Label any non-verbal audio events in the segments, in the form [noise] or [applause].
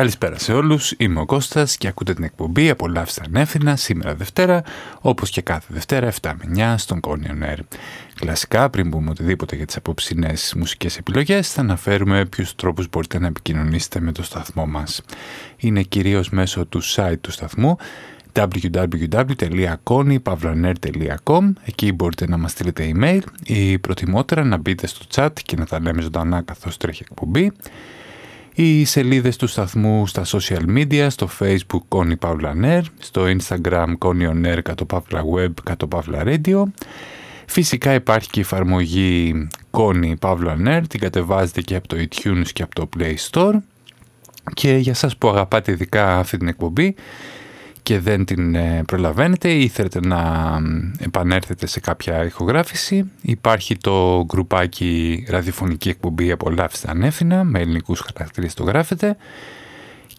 Καλησπέρα σε όλους, είμαι ο Κώστας και ακούτε την εκπομπή «Απολαύστε ανεύθυνα» σήμερα Δευτέρα, όπως και κάθε Δευτέρα 7 με 9 στον Κόνιον Air. Κλασικά, πριν πούμε οτιδήποτε για τις απόψινές μουσικές επιλογές, θα αναφέρουμε ποιους τρόπους μπορείτε να επικοινωνήσετε με το σταθμό μας. Είναι κυρίως μέσω του site του σταθμού www.konypavlaner.com Εκεί μπορείτε να μας στείλετε email ή προτιμότερα να μπείτε στο chat και να τα λέμε ζωντανά καθώς τρέχει εκπομπή οι σελίδες του σταθμού στα social media, στο facebook Connie Pavla στο instagram Connie On Air κατω Pavla Web κατω Pavla Radio. Φυσικά υπάρχει και η εφαρμογή Connie Pavla Nerd, την κατεβάζετε και από το iTunes και από το Play Store. Και για σας που αγαπάτε ειδικά αυτή την εκπομπή, και δεν την ε, προλαβαίνετε ή θέλετε να επανέλθετε σε κάποια ηχογράφηση. Υπάρχει το γκρουπάκι ραδιοφωνική εκπομπή «Απολαύστε ανέφηνα» με ελληνικούς χαρακτήρες το γράφετε.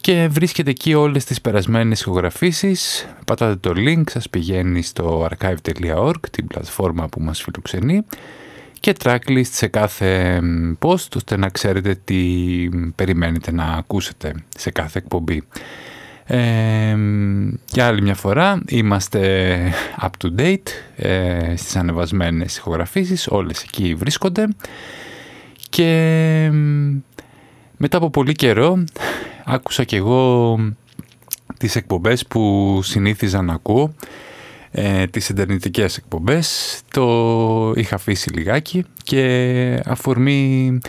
Και βρίσκετε εκεί όλες τις περασμένες ηχογραφήσεις. Πατάτε το link, σας πηγαίνει στο archive.org την πλατφόρμα που μας φιλοξενεί και tracklist σε κάθε post ώστε να ξέρετε τι περιμένετε να ακούσετε σε κάθε εκπομπή. Ε, για άλλη μια φορά είμαστε up to date ε, στις ανεβασμένες ηχογραφήσεις, όλες εκεί βρίσκονται. Και μετά από πολύ καιρό άκουσα και εγώ τις εκπομπές που συνήθιζα να ακούω ε, τις εντερνητικές εκπομπές. Το είχα αφήσει λιγάκι και αφορμή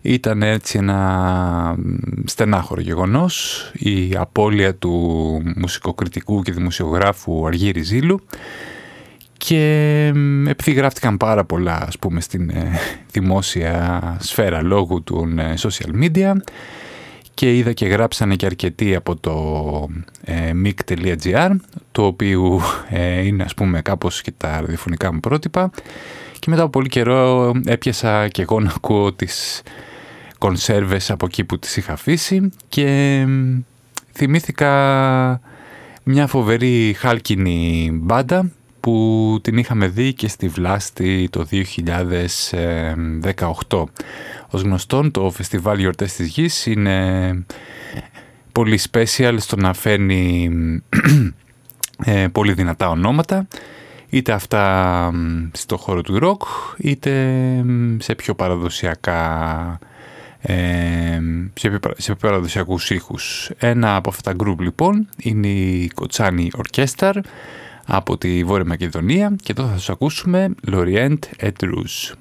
ήταν έτσι ένα στενάχωρο γεγονός. Η απώλεια του μουσικοκριτικού και δημοσιογράφου Αργύρη Ζήλου. Και επειδή γράφτηκαν πάρα πολλά ας πούμε στην ε, δημόσια σφαίρα λόγω των ε, social media. Και είδα και γράψανε και αρκετοί από το ε, mic.gr το οποίο είναι ας πούμε κάπως και τα ραδιοφωνικά μου πρότυπα και μετά από πολύ καιρό έπιασα και εγώ να ακούω τις κονσέρβες από εκεί που τις είχα αφήσει και θυμήθηκα μια φοβερή χάλκινη μπάντα που την είχαμε δει και στη Βλάστη το 2018. Ως γνωστόν το φεστιβάλ Γιορτές της Γης είναι πολύ special στο να φέρνει [clears throat] ε, πολύ δυνατά ονόματα είτε αυτά στο χώρο του ροκ είτε σε πιο παραδοσιακά ε, σε, σε παραδοσιακούς ήχους. Ένα από αυτά τα γκρουπ λοιπόν είναι η Κοτσάνη Ορκέσταρ από τη Βόρεια Μακεδονία και εδώ θα σας ακούσουμε Lorient et Rouge.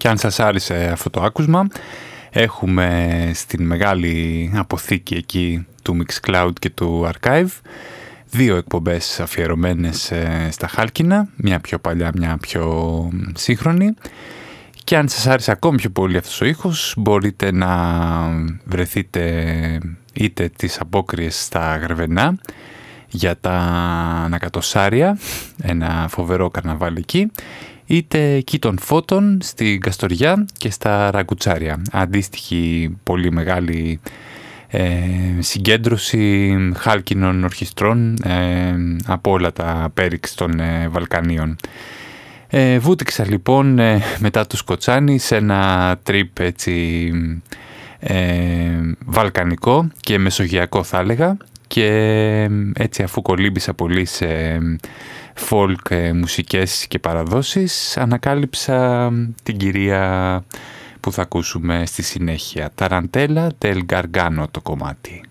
Και αν σας άρεσε αυτό το άκουσμα, έχουμε στην μεγάλη αποθήκη εκεί του Mixcloud και του Archive δύο εκπομπές αφιερωμένες ε, στα Χάλκινα, μια πιο παλιά, μια πιο σύγχρονη. Και αν σας άρεσε ακόμη πιο πολύ αυτός ο ήχος, μπορείτε να βρεθείτε είτε τις απόκριες στα Γρεβενά για τα Ανακατοσάρια, ένα φοβερό καρναβάλι εκεί, είτε εκεί των φώτων στην Καστοριά και στα Ραγκουτσάρια. Αντίστοιχη πολύ μεγάλη ε, συγκέντρωση χάλκινων ορχιστρών ε, από όλα τα πέριξ των ε, Βαλκανίων. Ε, βούτυξα λοιπόν ε, μετά τους Σκοτσάνι σε ένα τρίπ έτσι βαλκανικό και μεσογειακό θα έλεγα και έτσι αφού κολύμπησα πολύ σε folk μουσικές και παραδόσεις ανακάλυψα την κυρία που θα ακούσουμε στη συνέχεια. Ταραντέλα Del Gargano το κομμάτι.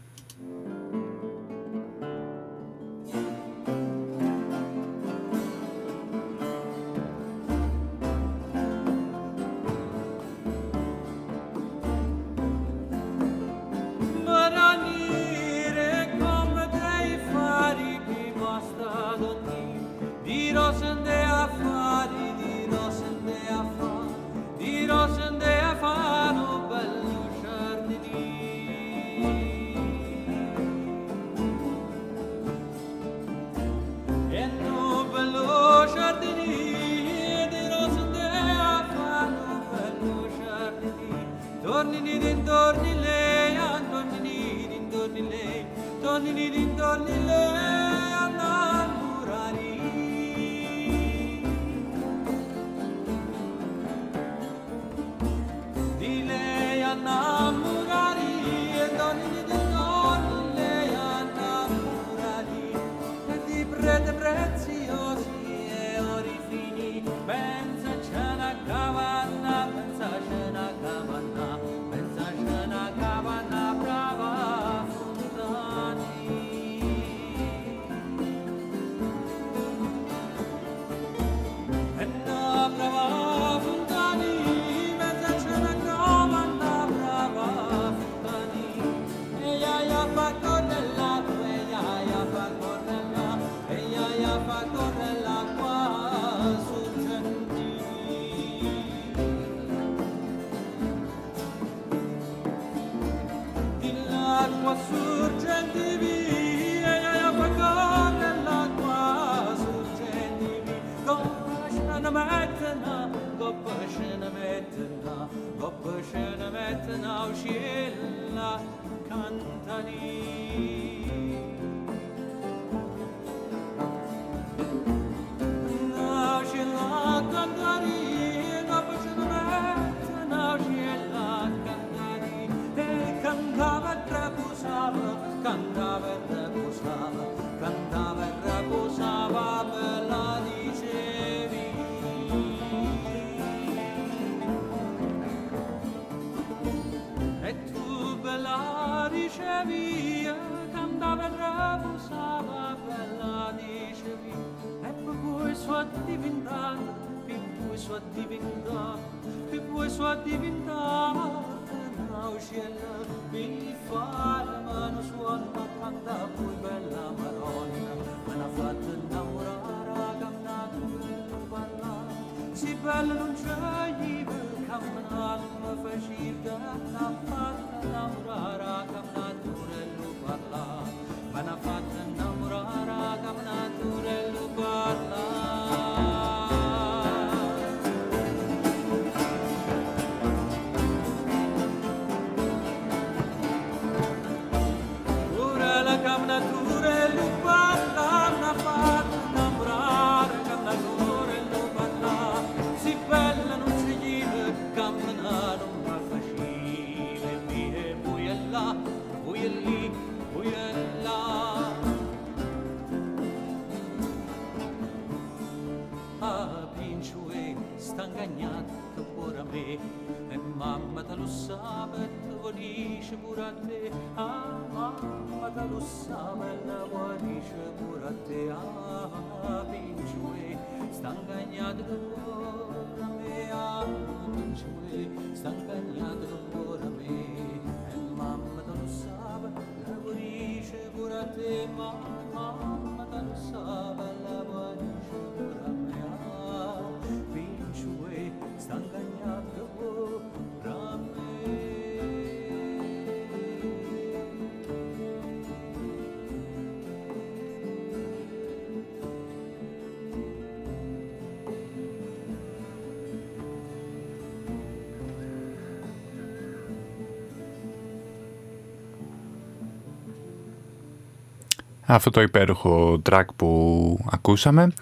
Αυτό το υπέροχο track που ακούσαμε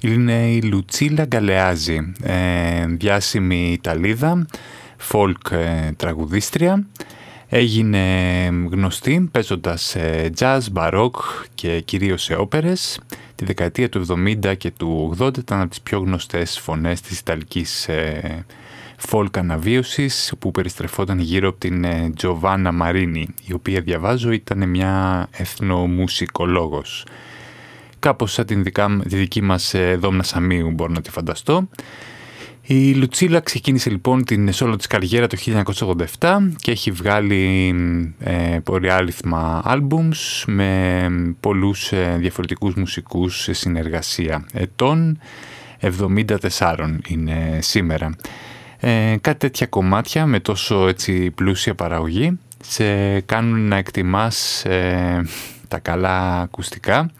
είναι η Λουτσίλα Γκαλεάζη, ε, διάσημη Ιταλίδα, folk ε, τραγουδίστρια. Έγινε γνωστή παίζοντας jazz, baroque και κυρίως σε όπερες. Τη δεκαετία του 70 και του 80 ήταν από τις πιο γνωστές φωνές της Ιταλικής ε, folk αναβίωσης που περιστρεφόταν γύρω από την Τζοβάνα Μαρίνη η οποία διαβάζω ήταν μια εθνομουσικολόγος. Κάπως σαν την δικά, τη δική μας ε, Δόμνα Σαμίου μπορώ να τη φανταστώ. Η Λουτσίλα ξεκίνησε λοιπόν την σόλο της καριέρα το 1987 και έχει βγάλει ε, πολυάριθμα άλμπουμς με πολλούς ε, διαφορετικούς μουσικούς σε συνεργασία ετών. 74 είναι σήμερα. Ε, κάτι τέτοια κομμάτια με τόσο έτσι πλούσια παραγωγή σε κάνουν να εκτιμάς ε, τα καλά ακουστικά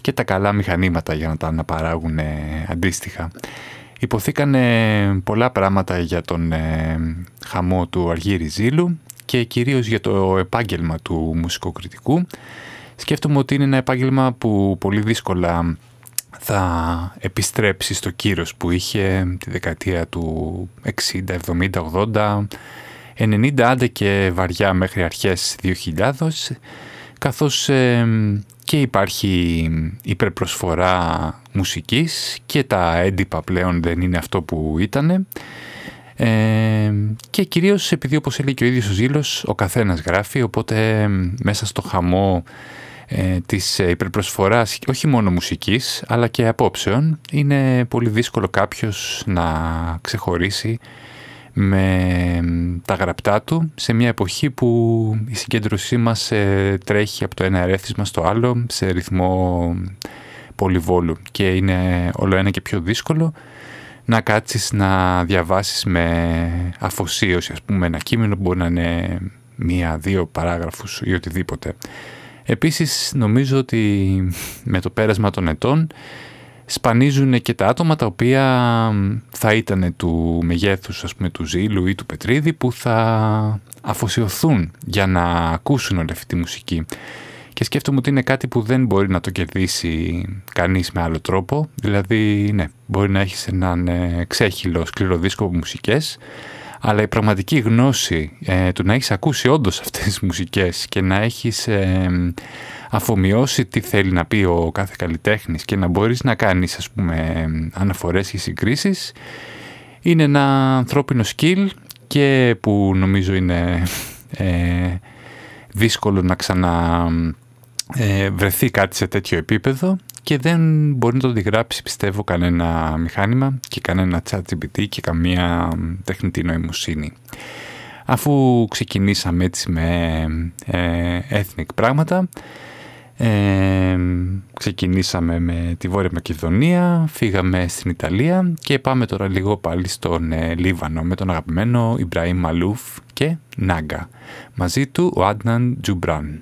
και τα καλά μηχανήματα για να τα αναπαράγουν ε, αντίστοιχα. Υποθήκανε πολλά πράγματα για τον ε, χαμό του Αργύρι Ζήλου και κυρίως για το επάγγελμα του μουσικοκριτικού. Σκέφτομαι ότι είναι ένα επάγγελμα που πολύ δύσκολα θα επιστρέψει στο κύρος που είχε τη δεκαετία του 60, 70, 80, 90 άντε και βαριά μέχρι αρχές 2000 καθώς και υπάρχει υπερπροσφορά μουσικής και τα έντυπα πλέον δεν είναι αυτό που ήτανε. Και κυρίως επειδή όπως έλεγε και ο ίδιος ο Ζήλος ο καθένας γράφει οπότε μέσα στο χαμό ε, της υπερπροσφοράς όχι μόνο μουσικής αλλά και απόψεων είναι πολύ δύσκολο κάποιος να ξεχωρίσει με τα γραπτά του σε μια εποχή που η συγκέντρωσή μας ε, τρέχει από το ένα ερέθισμα στο άλλο σε ρυθμό πολυβόλου και είναι όλο ένα και πιο δύσκολο να κάτσεις να διαβάσεις με αφοσίωση ας πούμε ένα κείμενο που μπορεί να είναι μία-δύο παράγραφους ή οτιδήποτε. Επίσης νομίζω ότι με το πέρασμα των ετών σπανίζουν και τα άτομα τα οποία θα ήταν του μεγέθους ας πούμε του Ζήλου ή του Πετρίδη που θα αφοσιωθούν για να ακούσουν όλη αυτή τη μουσική. Και σκέφτομαι ότι είναι κάτι που δεν μπορεί να το κερδίσει κανείς με άλλο τρόπο. Δηλαδή, ναι, μπορεί να έχεις έναν ε, ξέχυλο σκληρό δίσκο από μουσικές, αλλά η πραγματική γνώση ε, του να έχεις ακούσει όντως αυτές τις μουσικές και να έχεις ε, αφομοιώσει τι θέλει να πει ο κάθε καλλιτέχνης και να μπορείς να κάνεις ας πούμε αναφορές και συγκρίσεις είναι ένα ανθρώπινο skill και που νομίζω είναι ε, δύσκολο να ξανα ε, βρεθεί κάτι σε τέτοιο επίπεδο και δεν μπορεί να το αντιγράψει πιστεύω κανένα μηχάνημα και κανένα chat GPT και καμία τεχνητή νοημοσύνη. Αφού ξεκινήσαμε έτσι με ε, ethnic πράγματα, ε, ξεκινήσαμε με τη Βόρεια Μακεδονία, φύγαμε στην Ιταλία και πάμε τώρα λίγο πάλι στον ε, Λίβανο με τον αγαπημένο Ιμπραήμ Μαλούφ και Νάγκα. Μαζί του ο Άντναν Τζουμπράν.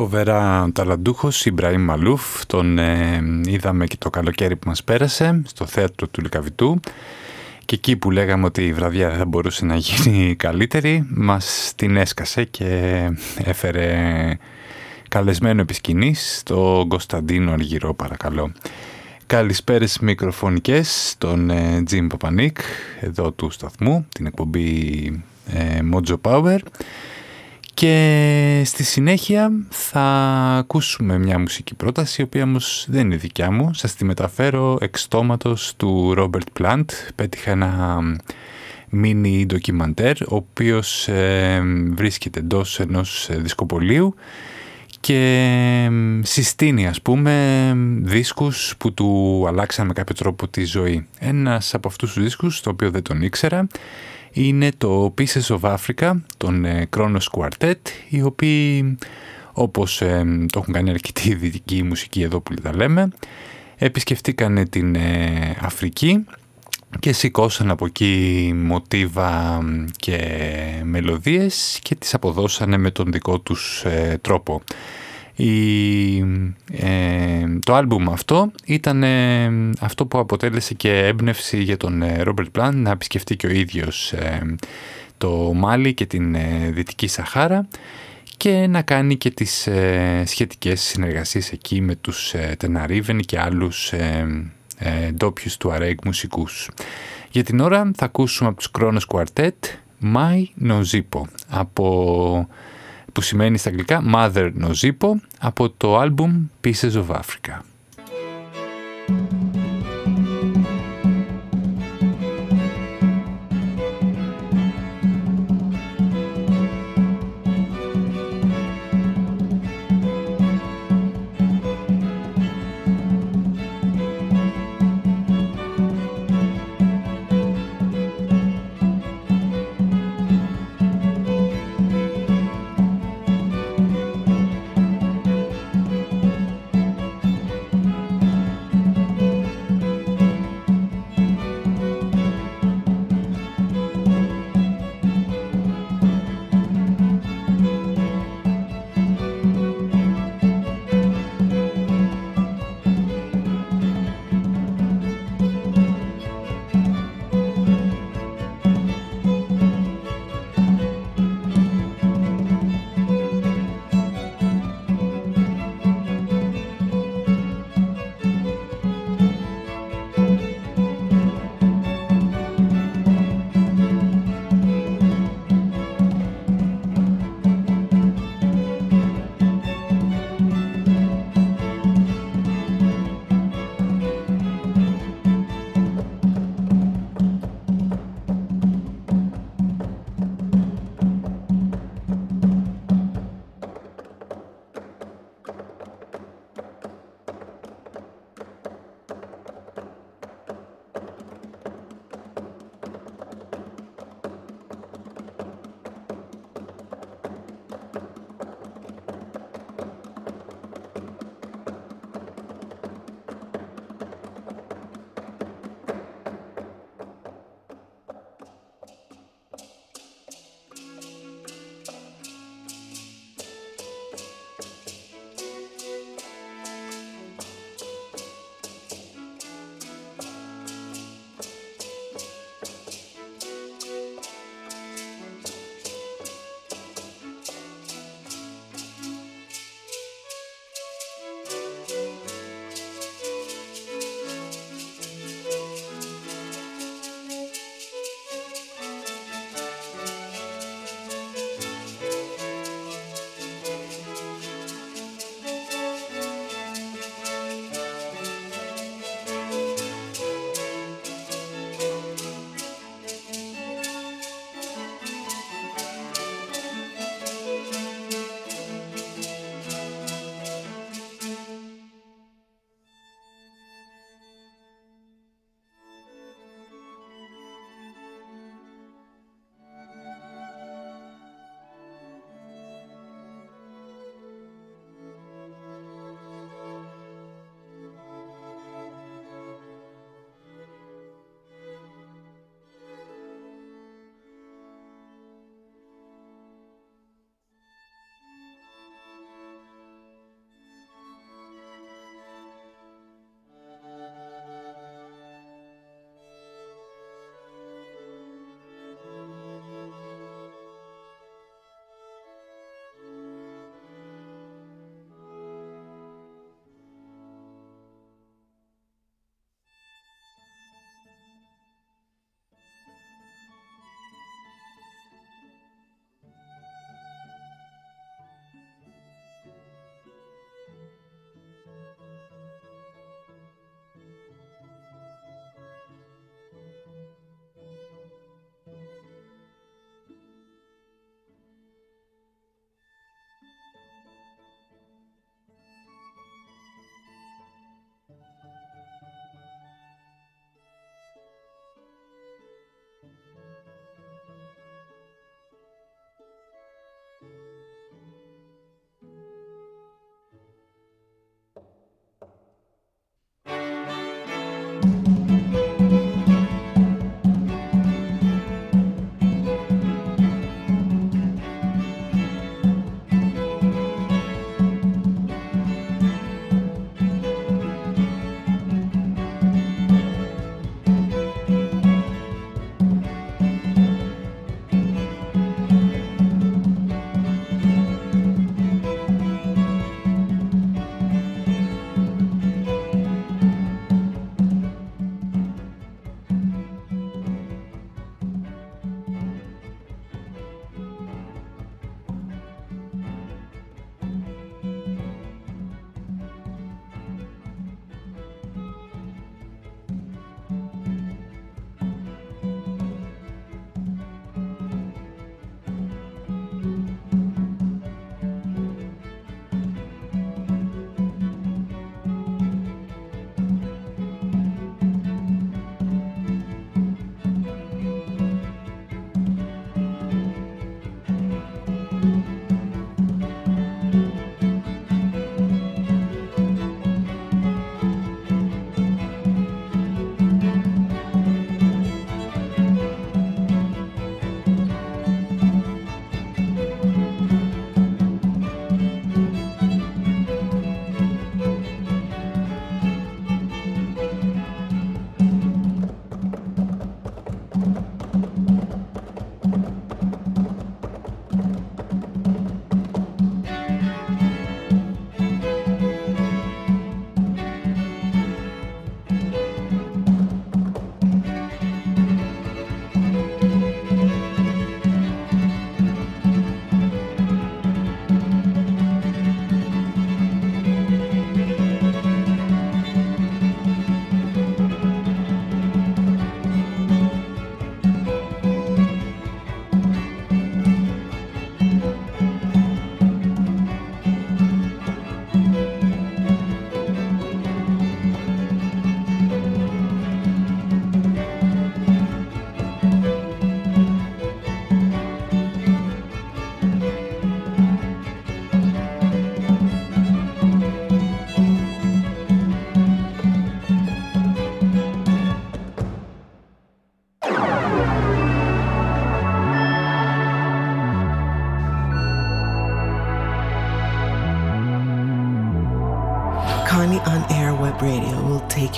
Φοβερά ταλαντούχος Ιμπραήμ Μαλούφ, τον ε, είδαμε και το καλοκαίρι που μας πέρασε στο θέατρο του Λικαβητού και εκεί που λέγαμε ότι η βραδιά δεν θα μπορούσε να γίνει καλύτερη, μας την έσκασε και έφερε καλεσμένο επισκηνής τον Κωνσταντίνο Αργυρό παρακαλώ. Καλησπέρες μικροφωνικές στον ε, Τζιμ Παπανίκ εδώ του σταθμού, την εκπομπή ε, Mojo Power και στη συνέχεια θα ακούσουμε μια μουσική πρόταση η οποία όμως δεν είναι δικιά μου, σας τη μεταφέρω εξ του Robert Plant, πέτυχα ένα mini ντοκιμαντέρ ο οποίος ε, βρίσκεται εντός ενός δισκοπολίου και συστήνει ας πούμε δίσκους που του αλλάξαν με κάποιο τρόπο τη ζωή. Ένας από αυτούς τους δίσκους, το οποίο δεν τον ήξερα, είναι το Pieces of Africa, τον ε, Kronos Quartet, οι οποίοι όπως ε, το έχουν κάνει αρκετή [laughs] δυτική μουσική εδώ που τα λέμε, επισκεφτήκαν την ε, Αφρική και σηκώσαν από εκεί μοτίβα και μελωδίες και τις αποδώσανε με τον δικό τους ε, τρόπο. Η, ε, το άλμπουμ αυτό ήταν ε, αυτό που αποτέλεσε και έμπνευση για τον Ρόμπερτ Πλάν να επισκεφτεί και ο ίδιος το Μάλι και την Δυτική Σαχάρα και να κάνει και τις σχετικές συνεργασίες εκεί με τους Τεναρίβεν και άλλους ε, ντόπιους του αρέγ μουσικούς. Για την ώρα θα ακούσουμε από τους Kronos Quartet My Nozipo, από, που σημαίνει στα αγγλικά Mother Nozipo, από το album Pieces of Africa.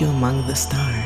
You among the stars.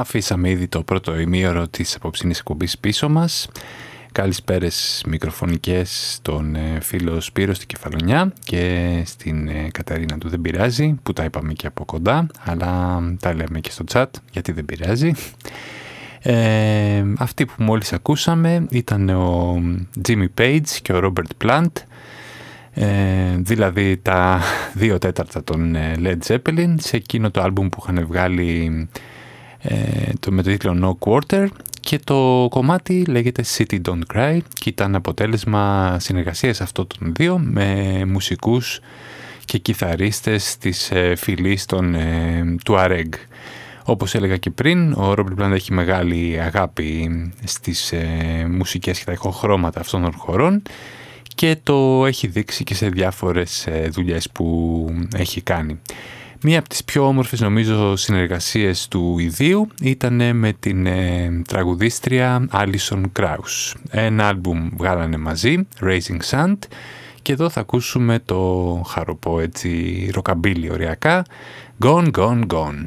Αφήσαμε ήδη το πρώτο ημίωρο της απόψινής εκπομπής πίσω μας. Καλησπέρες μικροφωνικές στον ε, φίλο Σπύρο στην Κεφαλονιά και στην ε, Καταρίνα του Δεν Πειράζει που τα είπαμε και από κοντά αλλά τα λέμε και στο chat γιατί δεν πειράζει. Ε, αυτοί που μόλις ακούσαμε ήταν ο Jimmy Page και ο Robert Plant ε, δηλαδή τα [laughs] δύο τέταρτα των ε, Led Zeppelin σε εκείνο το άλμπουμ που είχαν βγάλει ε, το, με το τίτλο No Quarter και το κομμάτι λέγεται City Don't Cry και ήταν αποτέλεσμα συνεργασίας αυτών των δύο με μουσικούς και κιθαρίστες της ε, φυλής των ε, Tuareg. Όπως έλεγα και πριν, ο Robert Plant έχει μεγάλη αγάπη στις ε, μουσικές και τα ηχοχρώματα αυτών των χωρών και το έχει δείξει και σε διάφορες ε, δουλειές που έχει κάνει. Μία από τις πιο όμορφες νομίζω συνεργασίες του ιδίου ήταν με την ε, τραγουδίστρια Alison Krauss. Ένα άλμπουμ βγάλανε μαζί, Raising Sand, και εδώ θα ακούσουμε το χαροπό έτσι ροκαμπίλι ωριακά, Gone, Gone, Gone.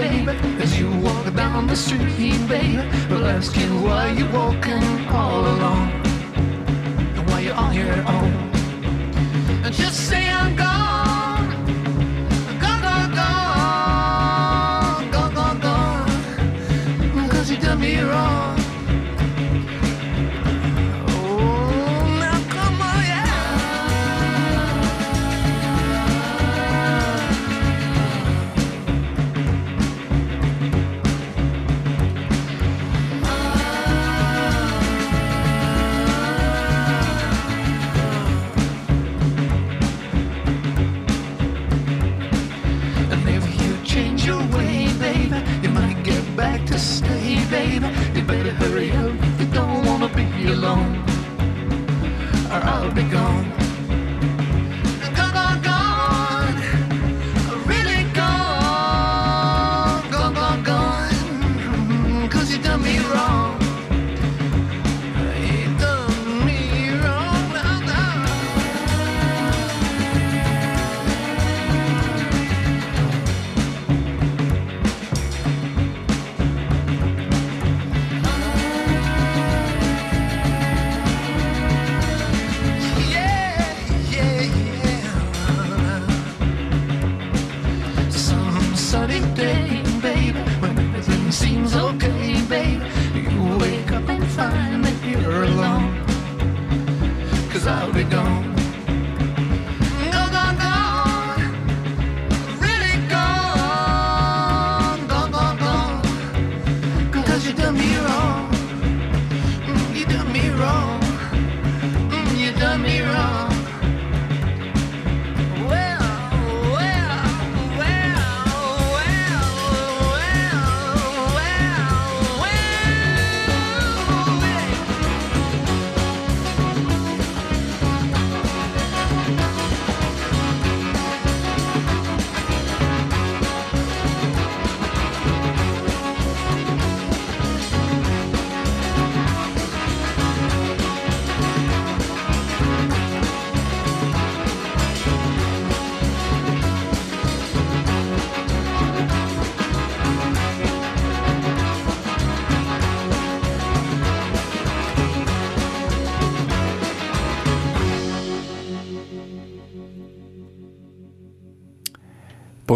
Baby, as you walk down the street, baby, will ask you why you're walking all alone. And why you're on your own. And just say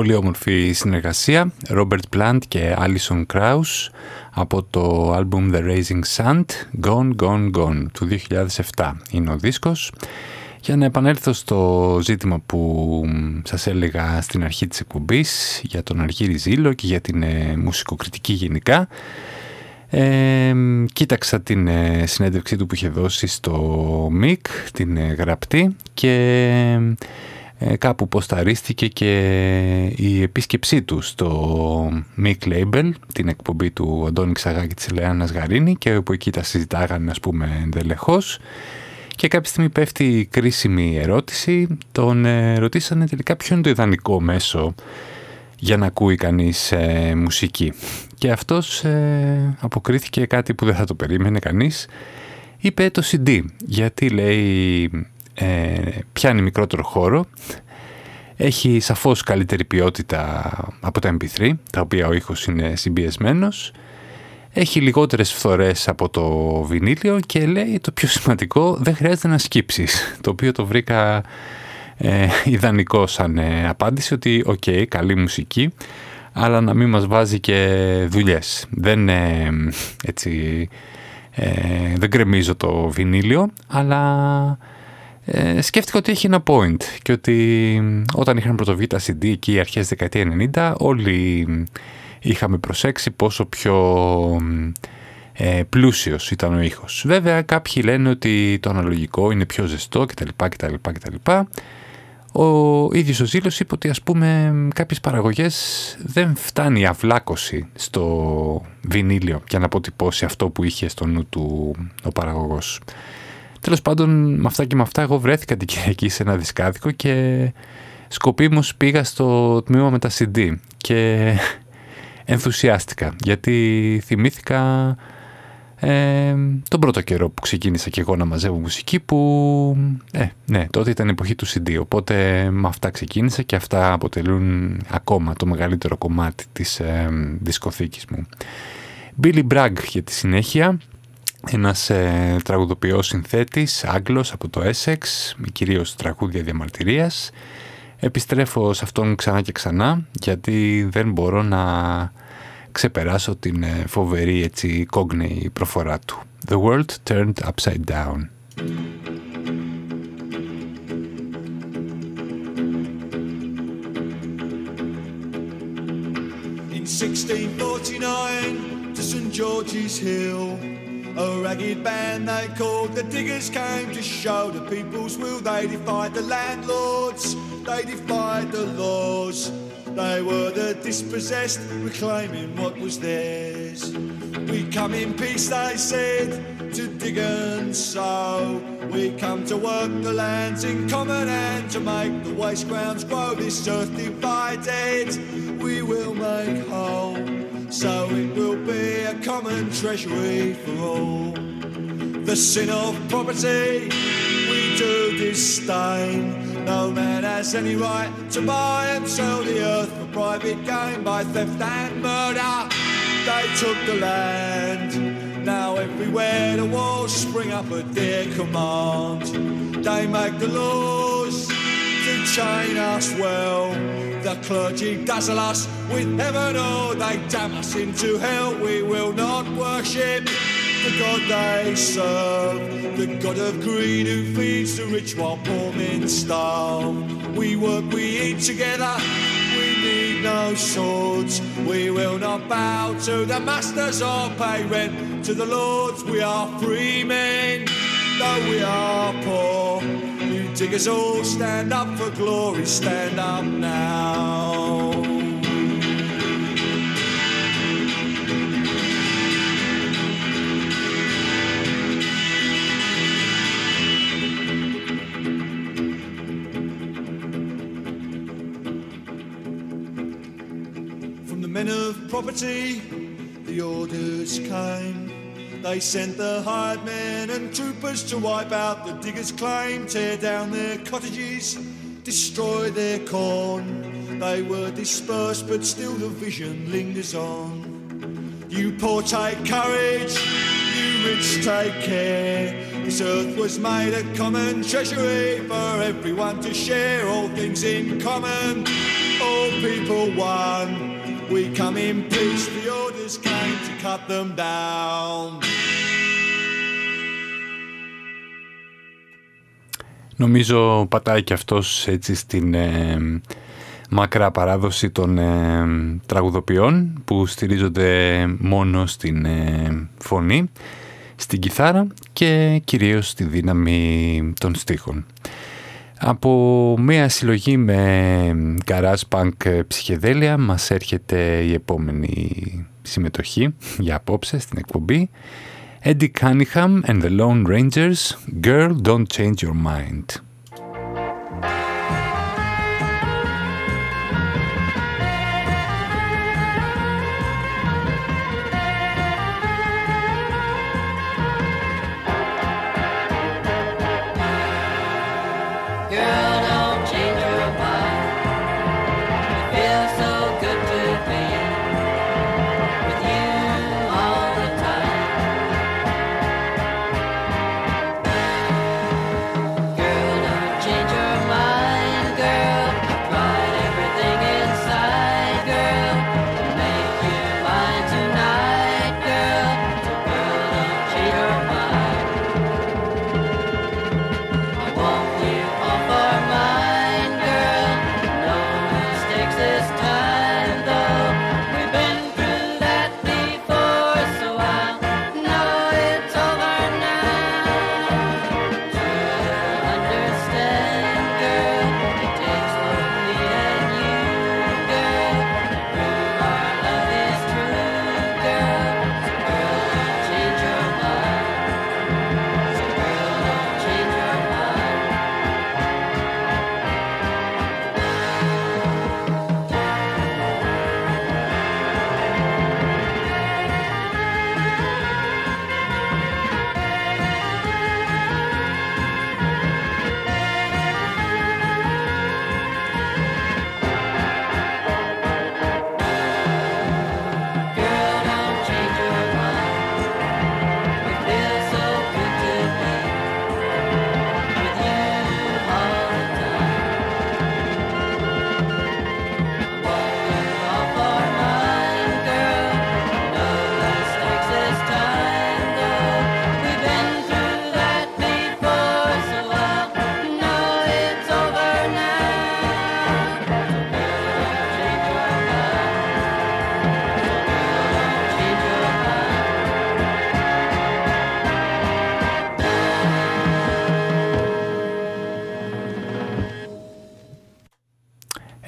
Πολύ όμορφη συνεργασία. Robert Plant και Alison Krauss από το album The Raising Sand Gone Gone Gone του 2007 είναι ο δίσκος. Για να επανέλθω στο ζήτημα που σας έλεγα στην αρχή της εκπομπής για τον Αργύρι Ζήλο και για την ε, μουσικοκριτική γενικά ε, κοίταξα την ε, συνέντευξή του που είχε δώσει στο ΜΙΚ, την ε, γραπτή και ε, κάπου ποσταρίστηκε και η επίσκεψή του στο MIC Label, την εκπομπή του Αντώνη Ξαγάκη και της Ελεάνας Γαρίνη και όπου εκεί τα συζητάγανε ας πούμε ενδελεχώς και κάποια στιγμή πέφτει η κρίσιμη ερώτηση, τον ε, ρωτήσανε τελικά ποιο είναι το ιδανικό μέσο για να ακούει κανείς ε, μουσική. Και αυτός ε, αποκρίθηκε κάτι που δεν θα το περίμενε κανείς. Είπε το CD, γιατί λέει ε, πιάνει μικρότερο χώρο, έχει σαφώς καλύτερη ποιότητα από τα MP3, τα οποία ο ήχος είναι συμπιεσμένος, έχει λιγότερες φθορές από το βινίλιο και λέει το πιο σημαντικό δεν χρειάζεται να σκύψεις, το οποίο το βρήκα ε, ιδανικό σαν ε, απάντηση ότι OK, okay, καλή μουσική αλλά να μην μας βάζει και δουλειές. Δεν, ε, έτσι, ε, δεν κρεμίζω το βινίλιο, αλλά ε, σκέφτηκα ότι έχει ένα point και ότι όταν είχαν πρωτοβεί τα CD εκεί αρχές δεκαετία 90 όλοι είχαμε προσέξει πόσο πιο ε, πλούσιος ήταν ο ήχος. Βέβαια κάποιοι λένε ότι το αναλογικό είναι πιο ζεστό κτλ. κτλ, κτλ. Ο ίδιος ο Ζήλος είπε ότι ας πούμε κάποιες παραγωγές δεν φτάνει η αυλάκωση στο βινίλιο για να αποτυπώσει αυτό που είχε στο νου του ο παραγωγός. Τέλος πάντων με αυτά και με αυτά εγώ βρέθηκα την Κυριακή σε ένα δισκάδικο και σκοπίμως πήγα στο τμήμα με τα CD και ενθουσιάστηκα γιατί θυμήθηκα ε, τον πρώτο καιρό που ξεκίνησα και εγώ να μαζεύω μουσική που, ε, ναι, τότε ήταν η εποχή του CD, οπότε με αυτά ξεκίνησα και αυτά αποτελούν ακόμα το μεγαλύτερο κομμάτι της ε, δισκοθήκης μου. Billy Bragg για τη συνέχεια, ένας ε, τραγουδοποιός συνθέτης, Άγγλος από το Essex, με κυρίως τραγούδια διαμαρτυρίας. Επιστρέφω σε αυτόν ξανά και ξανά, γιατί δεν μπορώ να ξεπεράσω την φοβερή έτσι κόγνεη προφορά του. The world turned upside down. In 1649 to St George's Hill A ragged band they called the diggers came to show the people's will They defied the landlords, they defied the laws they were the dispossessed, reclaiming what was theirs. We come in peace, they said, to dig and sow. We come to work the lands in common and to make the waste grounds grow. This earth divided, we will make whole. So it will be a common treasury for all. The sin of property we do disdain no man has any right to buy and sell the earth for private gain by theft and murder. They took the land. Now everywhere the walls spring up at their command. They make the laws to chain us well. The clergy dazzle us with heaven or they damn us into hell. We will not worship the God they serve, the God of greed who feeds the rich while poor men starve. We work, we eat together, we need no swords. We will not bow to the masters or pay rent to the lords. We are free men, though we are poor. You diggers all stand up for glory, stand up now. From the men of property, the orders came. They sent the hired men and troopers to wipe out the diggers' claim, tear down their cottages, destroy their corn. They were dispersed, but still the vision lingers on. You poor take courage, you rich take care. This earth was made a common treasury for everyone to share all things in common. All people one. We come in peace, the orders came to cut them down. Νομίζω πατάει και αυτός έτσι στην ε, μακρά παράδοση των ε, τραγουδοποιών που στηρίζονται μόνο στην ε, φωνή, στην κιθάρα και κυρίως στη δύναμη των στίχων. Από μια συλλογή με garage punk ψυχεδέλεια μας έρχεται η επόμενη συμμετοχή για απόψε στην εκπομπή Eddie Cunningham and the Lone Rangers, Girl Don't Change Your Mind.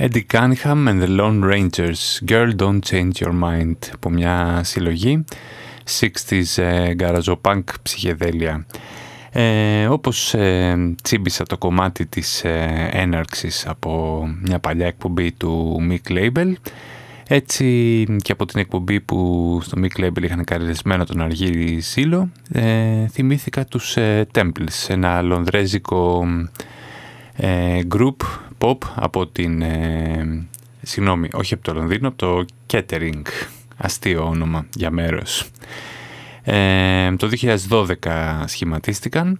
Eddie Cunningham and the Lone Rangers Girl Don't Change Your Mind από μια συλλογή 60s ε, garage ψυχεδέλεια. Ε, όπως ε, τσίμπησα το κομμάτι της ε, έναρξης από μια παλιά εκπομπή του Mick Label έτσι και από την εκπομπή που στο Mick Label είχαν καλεσμένο τον Αργύρι Σίλο ε, θυμήθηκα τους ε, Temples, ένα λονδρέζικο ε, group pop από την... Ε, συγγνώμη, όχι από το Λονδίνο, από το Kettering. Αστείο όνομα για μέρος. Ε, το 2012 σχηματίστηκαν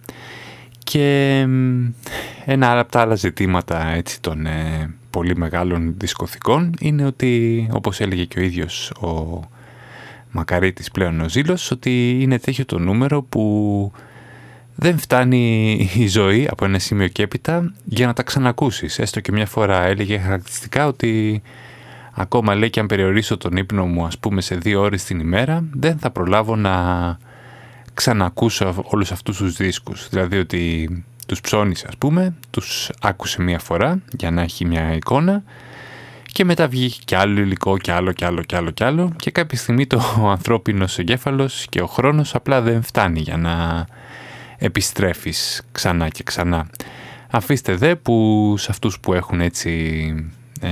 και ένα από τα άλλα ζητήματα έτσι, των ε, πολύ μεγάλων δισκοθηκών είναι ότι, όπως έλεγε και ο ίδιος ο Μακαρίτης πλέον ο Ζήλος, ότι είναι τέτοιο το νούμερο που δεν φτάνει η ζωή από ένα σημείο και έπειτα για να τα ξανακούσεις. Έστω και μια φορά έλεγε χαρακτηριστικά ότι ακόμα λέει και αν περιορίσω τον ύπνο μου ας πούμε σε δύο ώρες την ημέρα δεν θα προλάβω να ξανακούσω όλους αυτούς τους δίσκους. Δηλαδή ότι τους ψώνεις ας πούμε, τους άκουσε μια φορά για να έχει μια εικόνα και μετά βγήκε κι άλλο υλικό κι άλλο κι άλλο κι άλλο κι άλλο και κάποια στιγμή το [laughs] ανθρώπινος εγκέφαλος και ο χρόνος απλά δεν φτάνει για να επιστρέφεις ξανά και ξανά. Αφήστε δε που σε αυτούς που έχουν έτσι ε,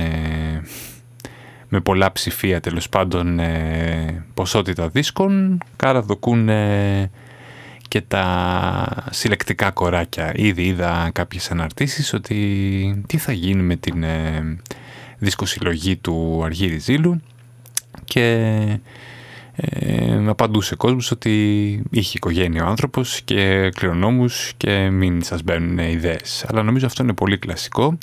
με πολλά ψηφία τέλος πάντων ε, ποσότητα δίσκων καραδοκούν ε, και τα συλλεκτικά κοράκια. Ήδη είδα κάποιες αναρτήσεις ότι τι θα γίνει με την ε, δίσκοσυλλογή του Αργύρι Ζήλου και ε, απαντούσε κόσμος ότι είχε οικογένεια ο άνθρωπος και κληρονόμους και μην σας μπαίνουν ιδέες. Αλλά νομίζω αυτό είναι πολύ κλασικό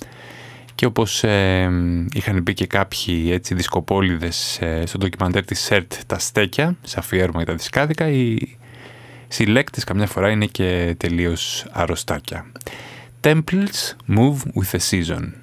και όπως ε, είχαν πει και κάποιοι έτσι δισκοπόλιδες ε, στο ντοκιμαντέρ της ΣΕΡΤ τα στέκια, σε αφιέρωμα για τα δισκάδικα, οι συλλέκτες καμιά φορά είναι και τελείως αρρωστάκια. Temples move with the season.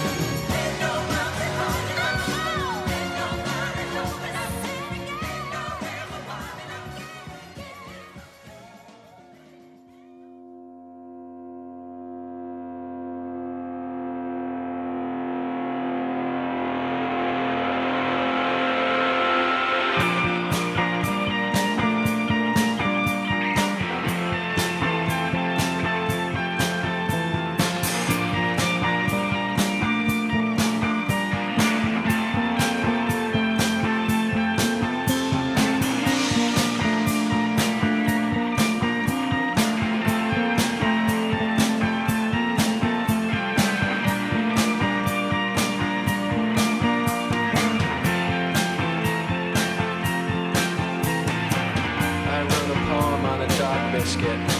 Get.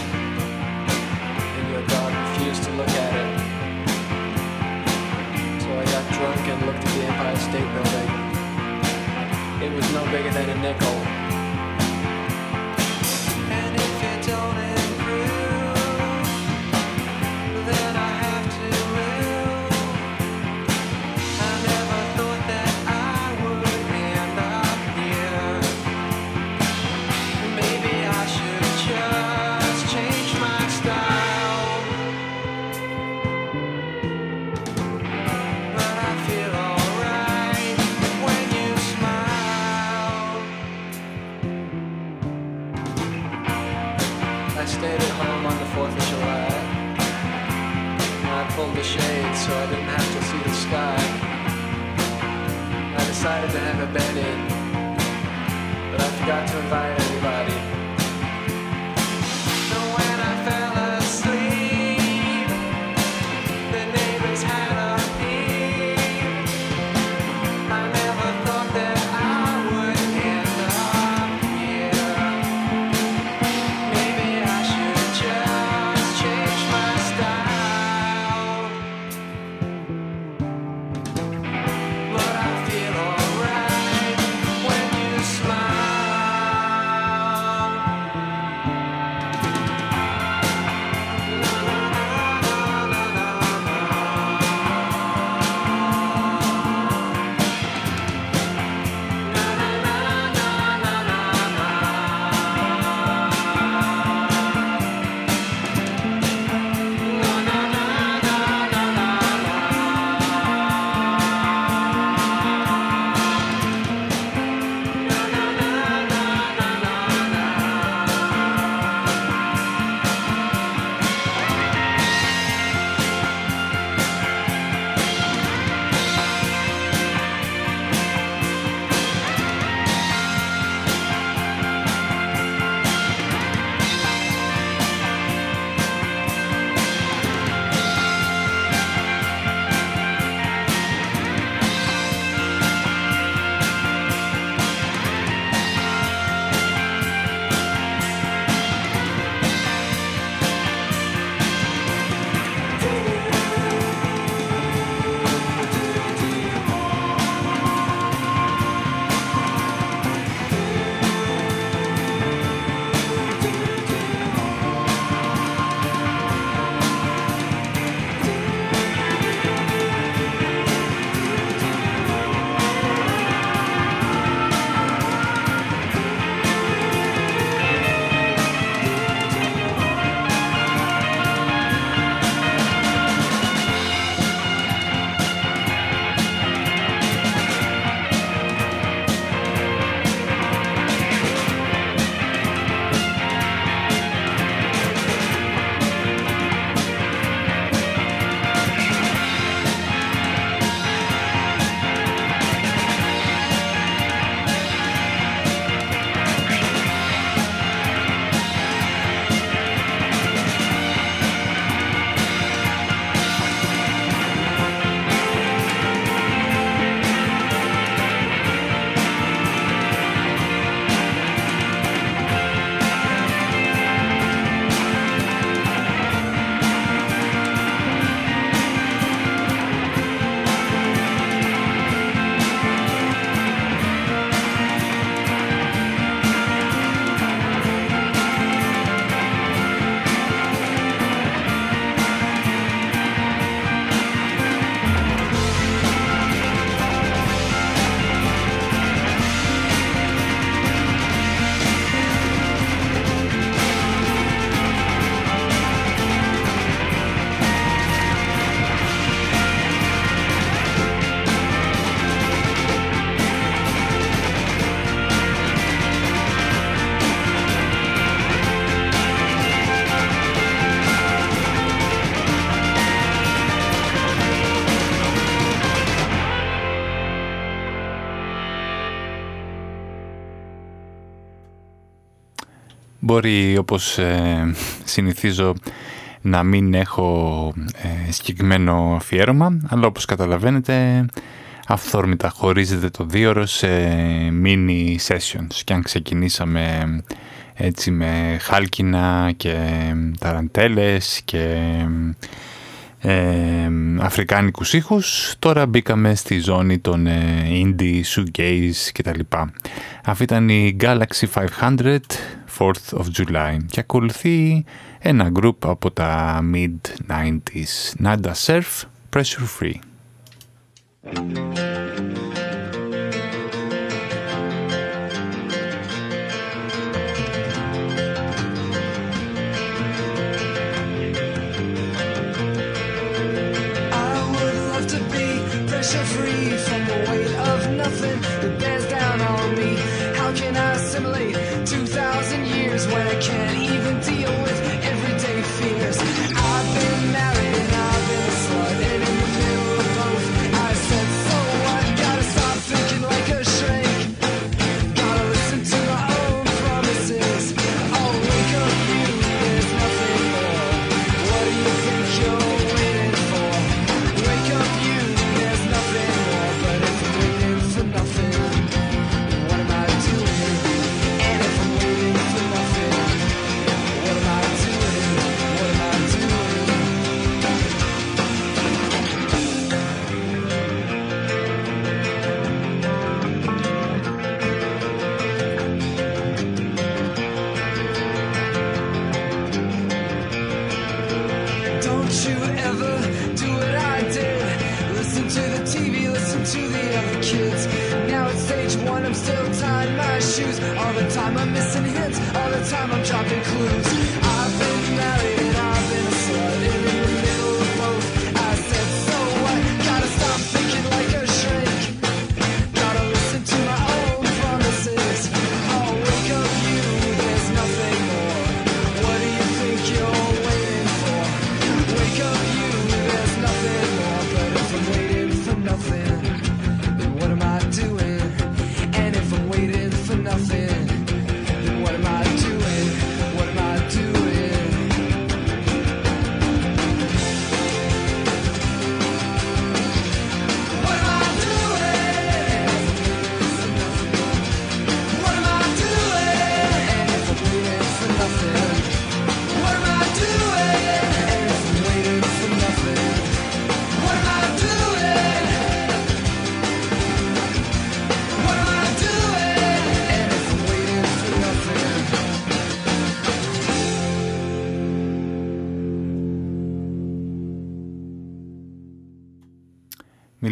Μπορεί όπως ε, συνηθίζω να μην έχω ε, συγκεκριμένο αφιέρωμα, αλλά όπως καταλαβαίνετε αυθόρμητα χωρίζεται το δύο ώρο σε mini sessions και αν ξεκινήσαμε έτσι με χάλκινα και ταραντέλες και ε, αφρικάνικους ήχους τώρα μπήκαμε στη ζώνη των ε, indie, shoegaze κτλ. Αυτή ήταν η Galaxy 500 4th of July και ακολουθεί ένα group από τα mid-90s Nada Surf, Pressure Free.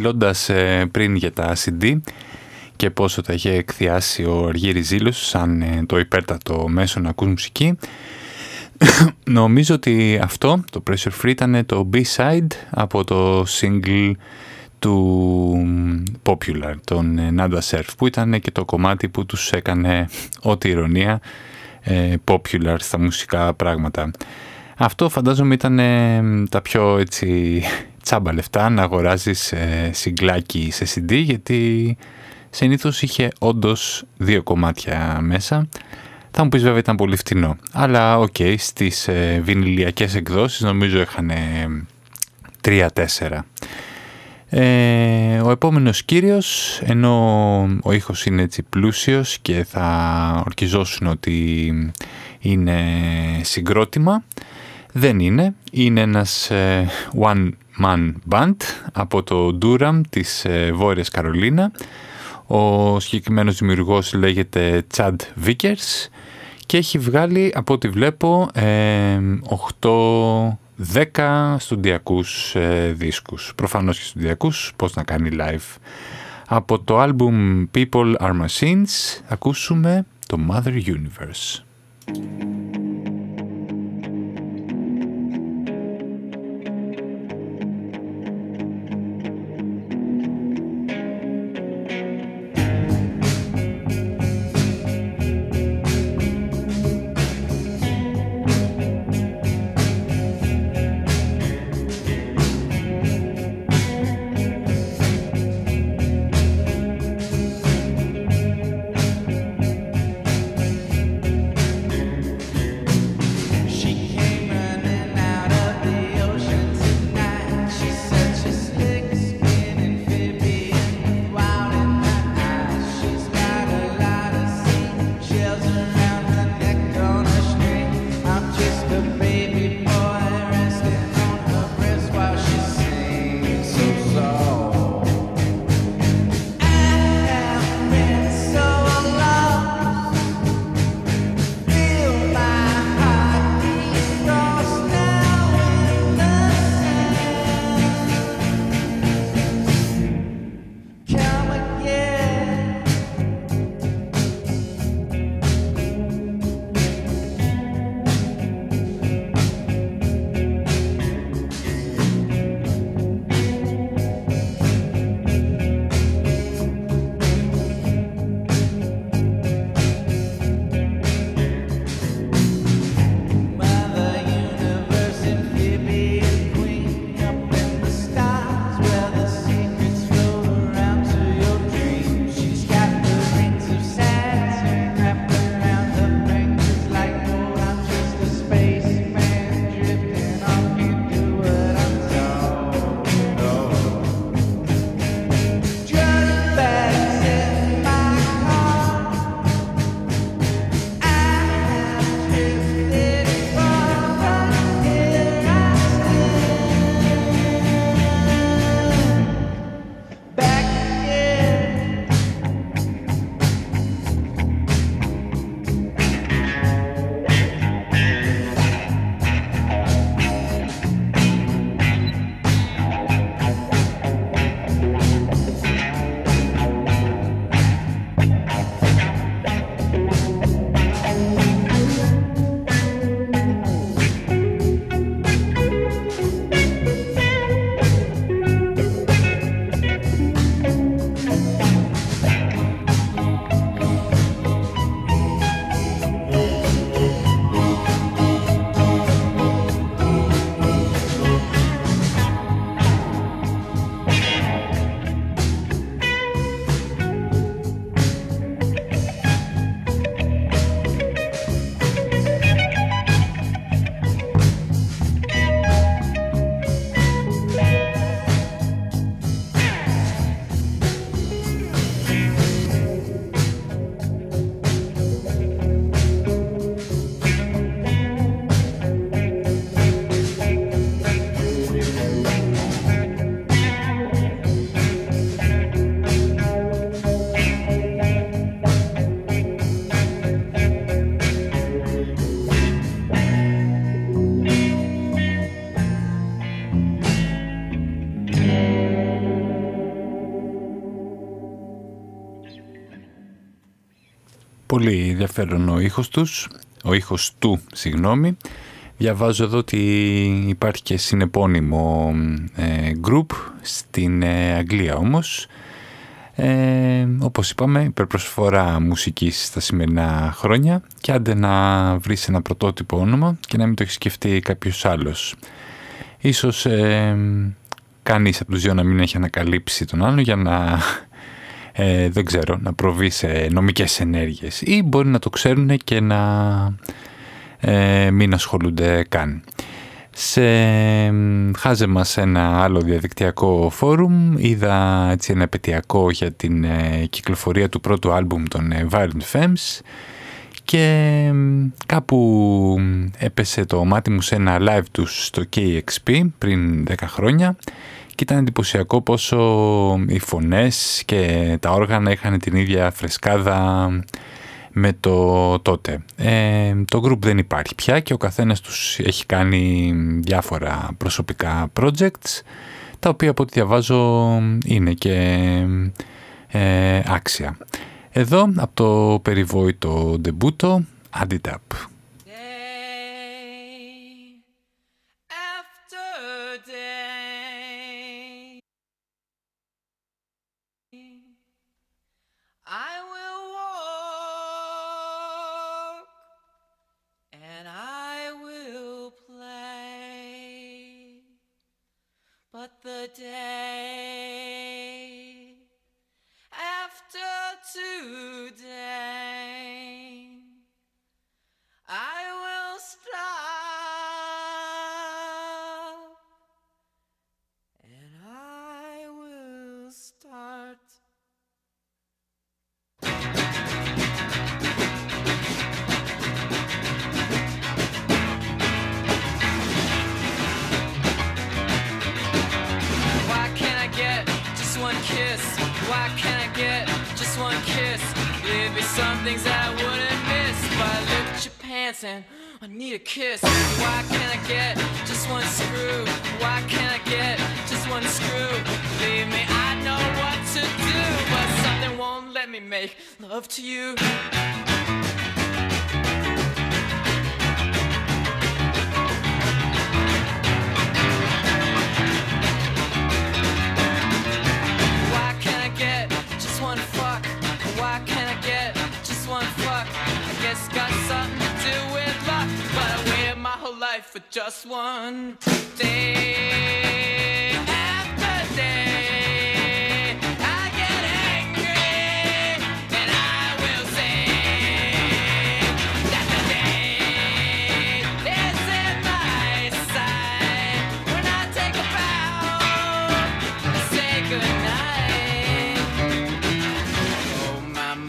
Μιλώντας ε, πριν για τα CD και πόσο τα είχε εκθιάσει ο Αργύρης Ζήλος σαν ε, το υπέρτατο μέσο να ακούς μουσική, [coughs] νομίζω ότι αυτό, το Pressure Free, ήταν το B-side από το single του Popular, τον ε, Nada Surf, που ήταν και το κομμάτι που τους έκανε ό,τι ηρωνία ε, popular στα μουσικά πράγματα. Αυτό φαντάζομαι ήταν ε, τα πιο έτσι τσάμπα λεφτά να αγοράζεις ε, σινγκλάκι σε CD γιατί συνήθως είχε όντως δύο κομμάτια μέσα. Θα μου πεις βέβαια ήταν πολύ φτηνό. Αλλά οκ, στις ε, βινιλιακές εκδόσεις νομίζω είχαν τρία-τέσσερα. Ε, ο επόμενος κύριος, ενώ ο ήχος είναι έτσι πλούσιος και θα ορκιζόσουν ότι είναι συγκρότημα, δεν είναι. Είναι ένας ε, one man band από το Durham της ε, Βόρειας Καρολίνα. Ο συγκεκριμένος δημιουργός λέγεται Chad Vickers και έχει βγάλει από ό,τι βλέπω ε, 8 10 στοντιακούς ε, δίσκους. Προφανώς και στοντιακούς, πώς να κάνει live. Από το album People Are Machines ακούσουμε το Mother Universe. Πολύ ενδιαφέρον ο ήχος τους, ο ήχος του, συγγνώμη. Διαβάζω εδώ ότι υπάρχει και συνεπώνυμο ε, group στην ε, Αγγλία όμως. Ε, όπως είπαμε, υπερπροσφορά μουσικής στα σημερινά χρόνια και άντε να βρεις ένα πρωτότυπο όνομα και να μην το έχει σκεφτεί κάποιος άλλος. Ίσως ε, κανείς από τους δύο να μην έχει ανακαλύψει τον άλλο για να, ε, δεν ξέρω, να προβεί σε νομικές ενέργειες ή μπορεί να το ξέρουν και να ε, μην ασχολούνται καν. Σε χάζεμα σε ένα άλλο διαδικτυακό φόρουμ είδα έτσι ένα επαιτειακό για την ε, κυκλοφορία του πρώτου άλμπουμ των ε, Violent Femmes και κάπου έπεσε το μάτι μου σε ένα live τους στο KXP πριν 10 χρόνια και ήταν εντυπωσιακό πόσο οι φωνές και τα όργανα είχαν την ίδια φρεσκάδα με το τότε. Ε, το group δεν υπάρχει πια και ο καθένας τους έχει κάνει διάφορα προσωπικά projects τα οποία από ό,τι διαβάζω είναι και ε, άξια. Εδώ από το περιβόητο ντεμπούτο Αντιτάπ. Day and I need a kiss. Why can't I get just one screw? Why can't I get just one screw? Believe me, I know what to do, but something won't let me make love to you. Why for just one day after day.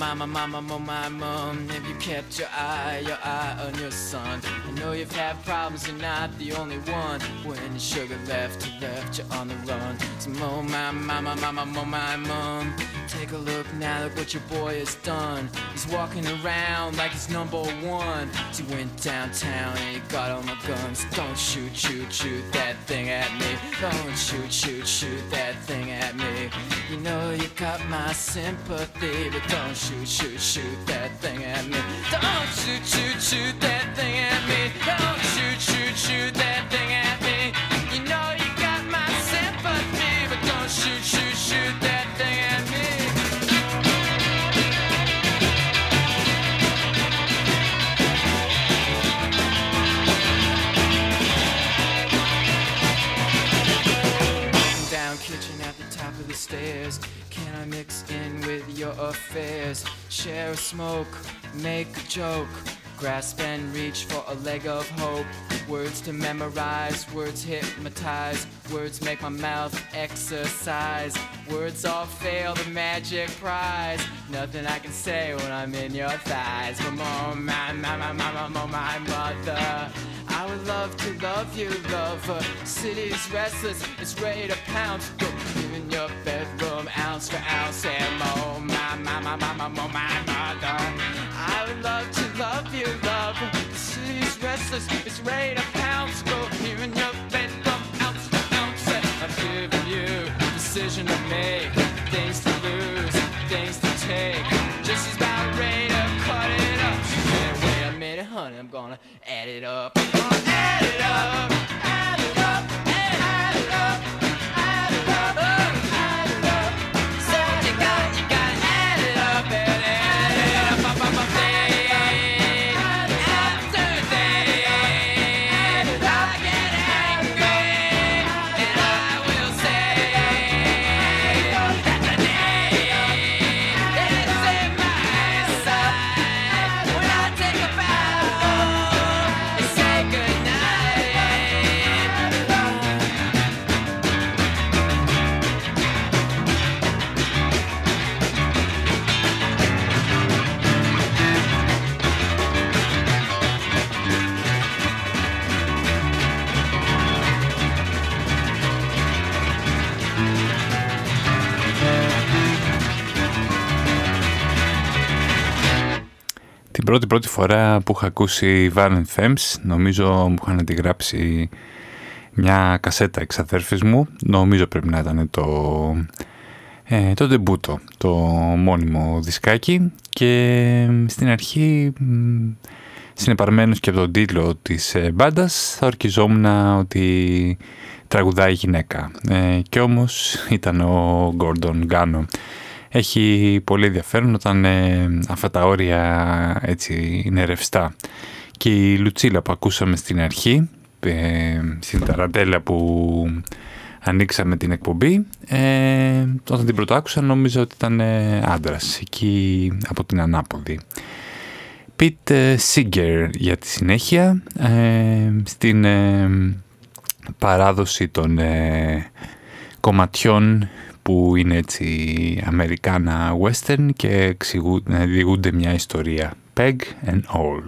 mama, mama, mama, mama. If you kept your eye, your eye on your son? I know you've had problems, you're not the only one. When your sugar left, you left you on the run. So oh my mama, mama, oh my mom, take a look now, look what your boy has done. He's walking around like he's number one. So he went downtown and he got all my guns. Don't shoot, shoot, shoot that thing at me. Don't shoot, shoot, shoot that thing at me. You know you got my sympathy, but don't shoot, shoot, shoot that thing at me. Don't shoot, shoot, shoot that thing at me. Don't shoot, shoot, shoot that thing at me. You know you got my sympathy, but don't shoot, shoot, shoot that thing at me. down kitchen at the top of the stairs. Can I mix in with your affairs? Share a smoke, make a joke. Grasp and reach for a leg of hope. Words to memorize, words hypnotize. Words make my mouth exercise. Words all fail the magic prize. Nothing I can say when I'm in your thighs. Oh, Mama, my, my, my, my, my, my mother. I would love to love you, lover. City's restless, it's ready to pounce. Go your bedroom, ounce for ounce and oh My, my, my, my, my, my, my mother. I would love to love you, love. The city's restless, it's ready to pounce. Go here in your bedroom, ounce for ounce. And I've given you a decision to make, things to lose, things to take. Just as about ready to cut it up. She wait a minute, honey, I'm gonna add it up. Πρώτη πρώτη φορά που είχα ακούσει Violent Femmes, νομίζω μου είχαν αντιγράψει μια κασέτα εξαδέρφης μου, νομίζω πρέπει να ήταν το, ε, το ντεμπούτο, το μόνιμο δισκάκι. Και στην αρχή μ, συνεπαρμένος και από τον τίτλο της ε, μπάντας θα ορκιζόμουν ότι τραγουδάει γυναίκα. Ε, και όμως ήταν ο Gordon Γκάνο. Έχει πολύ ενδιαφέρον όταν ε, αυτά τα όρια έτσι είναι ρευστά. Και η Λουτσίλα που ακούσαμε στην αρχή, ε, στην ταραντέλα που ανοίξαμε την εκπομπή, ε, όταν την πρωτοάκουσα νόμιζα ότι ήταν ε, άντρας, εκεί από την ανάποδη. Pete Seeger για τη συνέχεια, ε, στην ε, παράδοση των ε, κομματιών που είναι έτσι Αμερικάνα western και εξηγούν, ε, διηγούνται μια ιστορία. Peg and all.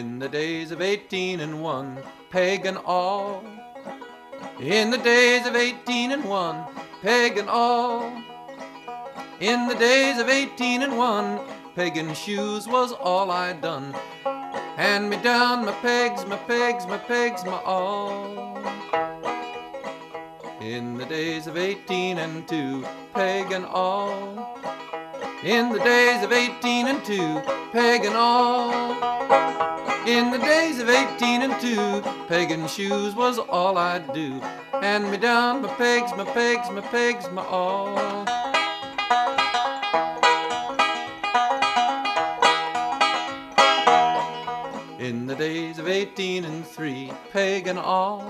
In the days of eighteen and one, pagan all. In the days of eighteen and one, pagan all. In the days of eighteen and one, pagan shoes was all I'd done. Hand me down my pegs, my pegs, my pegs, my all. In the days of eighteen and two, pagan all. In the days of eighteen and two, pagan all. In the days of eighteen and two, pagan shoes was all I'd do. Hand me down my pegs, my pegs, my pegs, my all. In the days of eighteen and three, pagan all.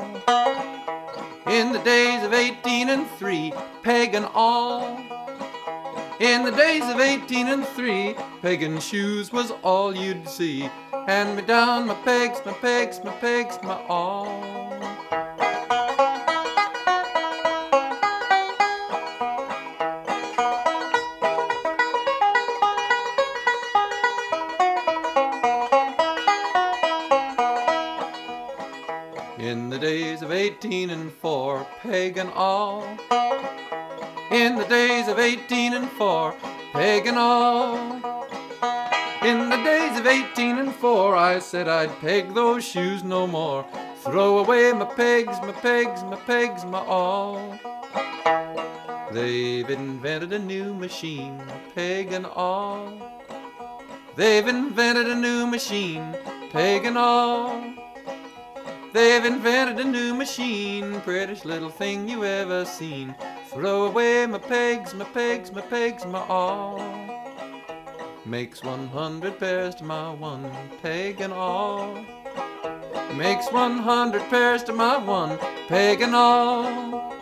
In the days of eighteen and three, pagan all. In the days of eighteen and three, pagan shoes was all you'd see. Hand me down my pegs, my pegs, my pegs, my all. Eighteen and four, pagan all. In the days of eighteen and four, pagan all. In the days of eighteen and four, I said I'd peg those shoes no more. Throw away my pegs, my pegs, my pegs, my all. They've invented a new machine, pagan all. They've invented a new machine, pagan all. They've invented a new machine, prettiest little thing you ever seen. Throw away my pegs, my pegs, my pegs, my all. Makes 100 pairs to my one peg and all. Makes 100 pairs to my one peg and all.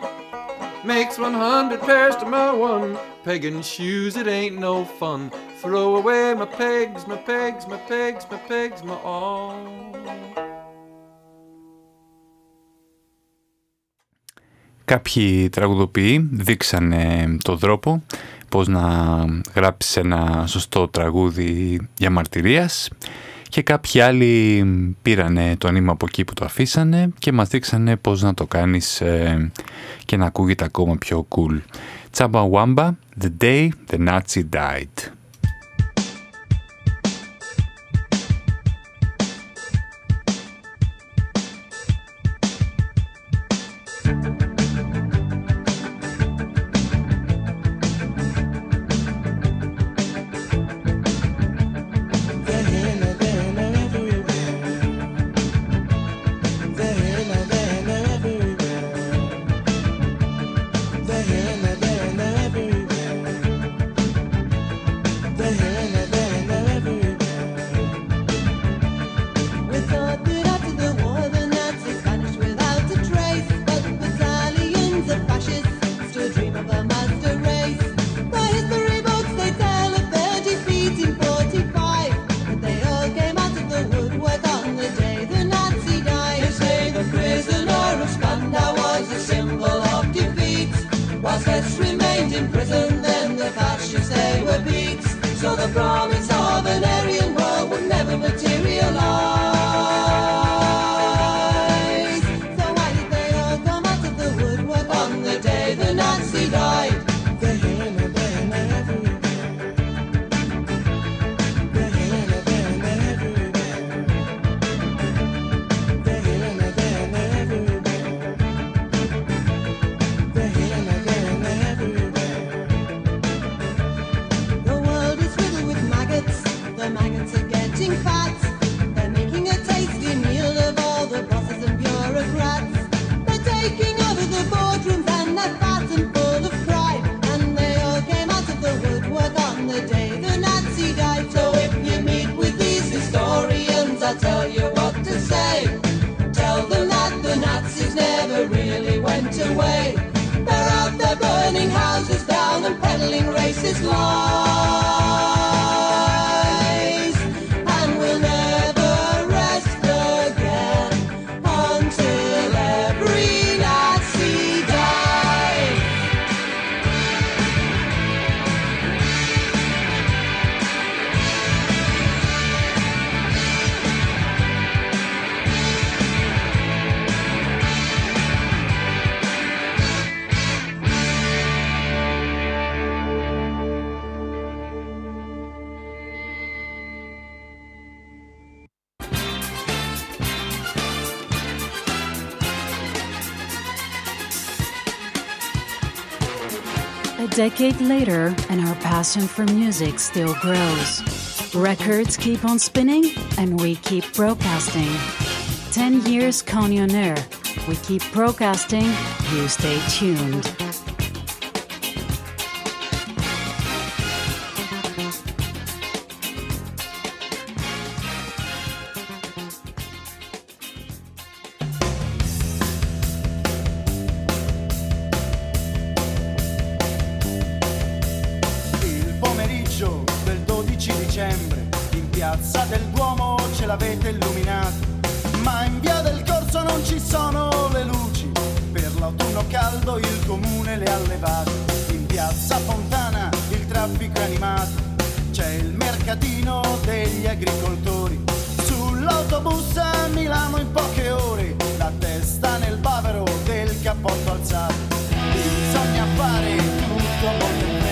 Makes 100 pairs to my one peg and shoes, it ain't no fun. Throw away my pegs, my pegs, my pegs, my pegs, my all. Κάποιοι τραγουδοποιοί δείξανε το τρόπο πώς να γράψεις ένα σωστό τραγούδι για μαρτυρίας και κάποιοι άλλοι πήρανε το νήμα από εκεί που το αφήσανε και μας δείξανε πώς να το κάνεις ε, και να ακούγεται ακόμα πιο cool. Τσάμπα Wamba, The Day the Nazi Died. decade later, and our passion for music still grows. Records keep on spinning, and we keep broadcasting. 10 years connoisseur. Air. We keep broadcasting, you stay tuned. l'autunno caldo il comune le ha levate. In piazza Fontana il traffico è animato, c'è il mercatino degli agricoltori. Sull'autobus a Milano in poche ore, la testa nel bavero del cappotto alzato. Bisogna fare tutto a volte.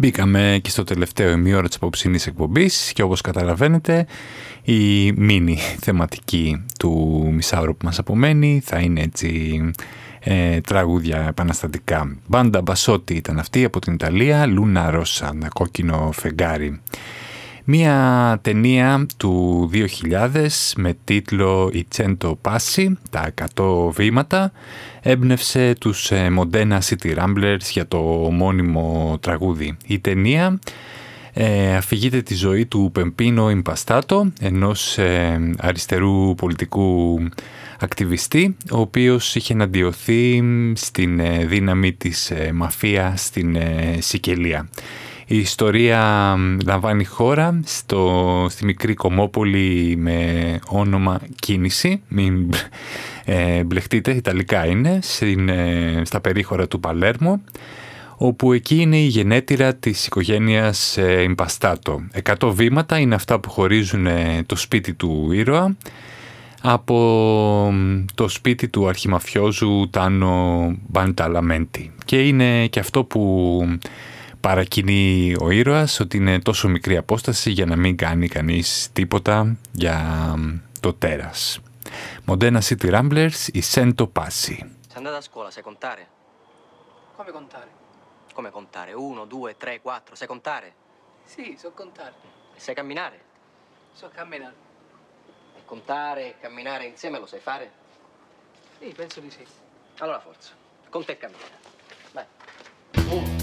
Μπήκαμε και στο τελευταίο ημίωρο της απόψινής εκπομπής και όπως καταλαβαίνετε η μίνι θεματική του μισάωρου που μας απομένει θα είναι έτσι ε, τραγούδια επαναστατικά. Μπάντα Μπασότη ήταν αυτή από την Ιταλία, Λούνα Ρώσα, ένα κόκκινο φεγγάρι. Μία ταινία του 2000 με τίτλο «Η Τσέντο Πάση», τα 100 βήματα, έμπνευσε τους ε, Modena City Ramblers για το μόνιμο τραγούδι. Η ταινία ε, αφηγείται τη ζωή του Πεμπίνο Ιμπαστάτο, ενός ε, αριστερού πολιτικού ακτιβιστή, ο οποίος είχε εναντιωθεί στην ε, δύναμη της ε, μαφία στην ε, Σικελία. Η ιστορία λαμβάνει χώρα στο, στη μικρή κομμόπολη με όνομα Κίνηση, μην ε, μπλεχτείτε, Ιταλικά είναι, στην, ε, στα περίχωρα του Παλέρμο, όπου εκεί είναι η γενέτειρα της οικογένειας ε, Ιμπαστάτο. Εκατό βήματα είναι αυτά που χωρίζουν ε, το σπίτι του ήρωα από το σπίτι του αρχιμαφιόζου Τάνο Μπανταλαμέντη. Και είναι και αυτό που παρακινεί ο ήρωας ότι είναι τόσο μικρή απόσταση για να μην κάνει κανείς τίποτα για το τέρας. Modena City Ramblers, η Sento Passi. Sei andata a scuola, sai contare? Come contare? Come contare? Uno, due, tre, quattro, sai contare? Sì, so contare. E sai camminare? So camminare. E contare e camminare insieme lo sai fare? Sì, penso di sì. Allora forza, conta e cammina. Vai. Uno,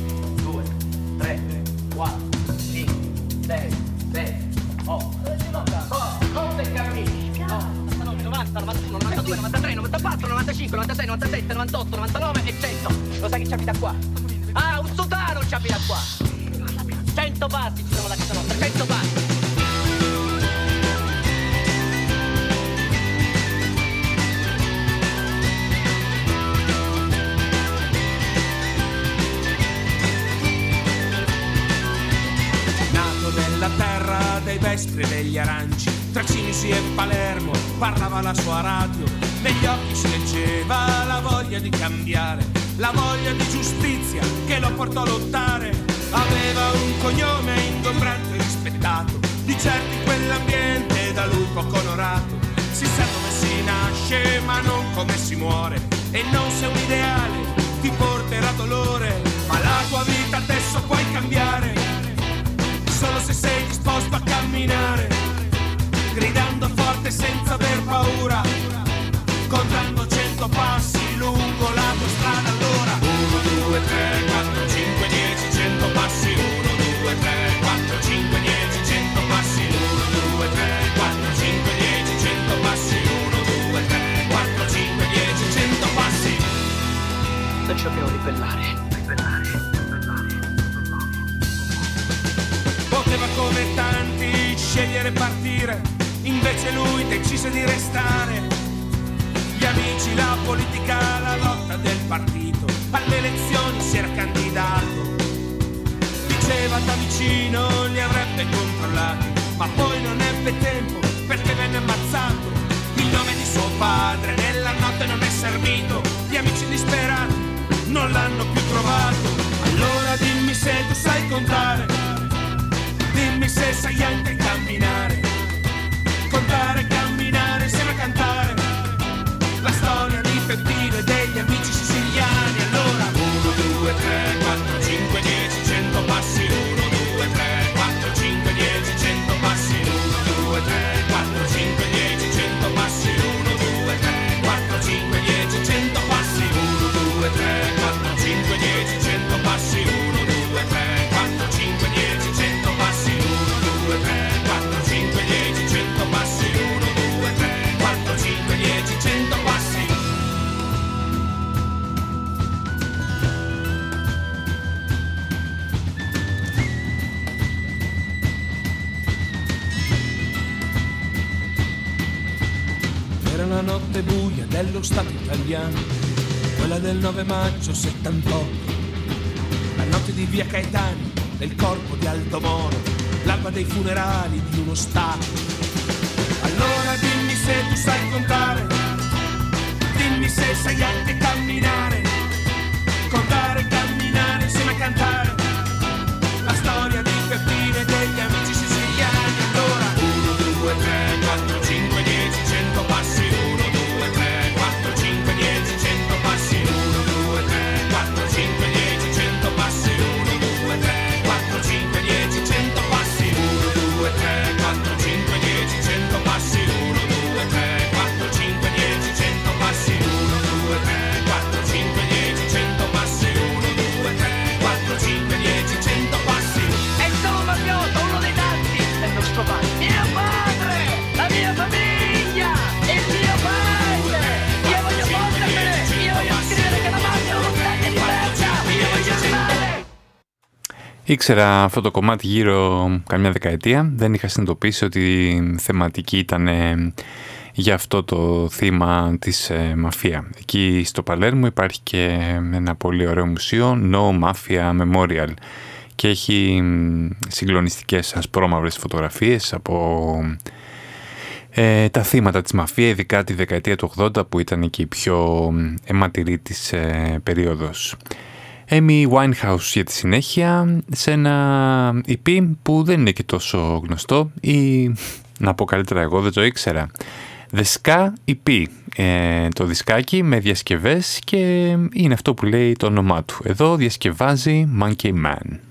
92, 93, 94, 95, 96, 97, 98, 99 e 100. Lo sai che ci abita qua? Ah, un sudano ci abita qua. 100 passi ci sono la casa nostra, 100 passi. Dei vespri e degli aranci, tra Cinisi e Palermo parlava la sua radio, negli occhi si leggeva la voglia di cambiare, la voglia di giustizia che lo portò a lottare. Aveva un cognome ingombrante e rispettato, di certi quell'ambiente da lui poco onorato. Si sa come si nasce ma non come si muore, e non se un ideale ti porterà dolore, ma la tua vita adesso puoi cambiare solo se sei disposto a camminare, gridando forte senza aver paura, contando cento passi lungo la tua strada allora. 1, 2, 3, 4, 5, 10, 100 passi, 1, 2, 3, 4, 5, 10, 100 passi, 1, 2, 3, 4, 5, 10, 100 passi, 1, 2, 3, 4, 5, 10, 100 passi. Non ci dobbiamo ribellare. Poteva come tanti scegliere partire, invece lui decise di restare. Gli amici, la politica, la lotta del partito, alle elezioni si era candidato. Diceva da vicino li avrebbe controllati, ma poi non ebbe tempo perché venne ammazzato. Il nome di suo padre nella notte non è servito, gli amici disperati non l'hanno più trovato. Allora dimmi se tu sai contare. princesa y al de caminar. Del 9 maggio 78, la notte di via Caetani, del corpo di Aldo Moro, l'alba dei funerali di uno Stato. Allora dimmi se tu sai contare, dimmi se sai anche camminare, contare, camminare insieme a cantare la Ήξερα αυτό το κομμάτι γύρω καμιά δεκαετία. Δεν είχα συνειδητοποιήσει ότι η θεματική ήταν ε, για αυτό το θύμα της ε, μαφία. Εκεί στο Παλέρμο υπάρχει και ένα πολύ ωραίο μουσείο, No Mafia Memorial και έχει μ, συγκλονιστικές ασπρόμαυρες φωτογραφίες από ε, τα θύματα της μαφία, ειδικά τη δεκαετία του 80 που ήταν και η πιο μ, αιματηρή της ε, περίοδος. Amy Winehouse για τη συνέχεια σε ένα EP που δεν είναι και τόσο γνωστό ή να πω καλύτερα εγώ δεν το ήξερα. The Ska EP, ε, το δισκάκι με διασκευές και είναι αυτό που λέει το όνομά του. Εδώ διασκευάζει Monkey Man.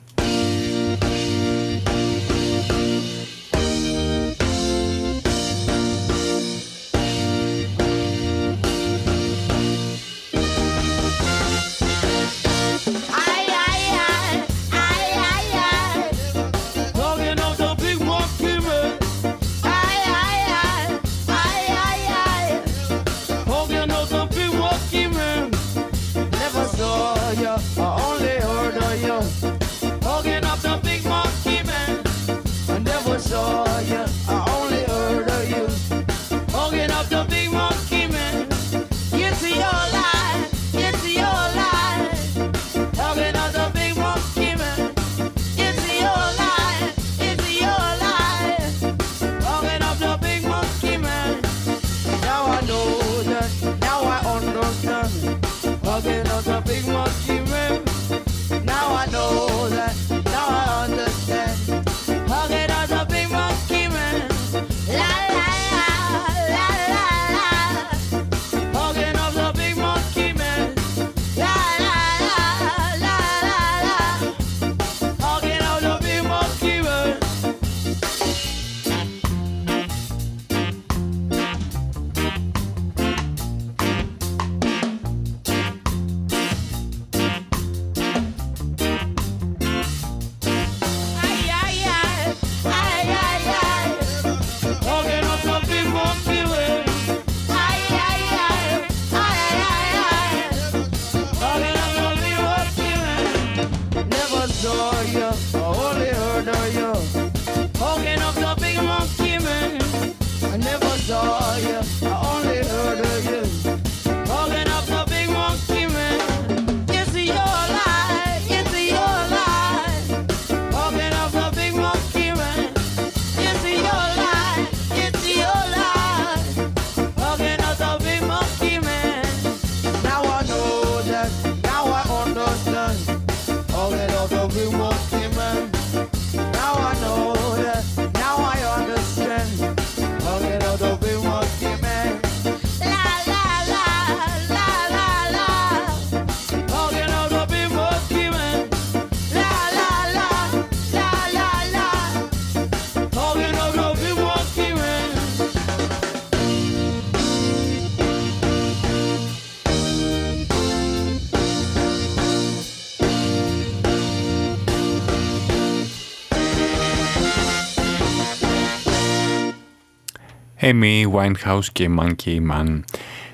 Amy Winehouse και Monkey Man.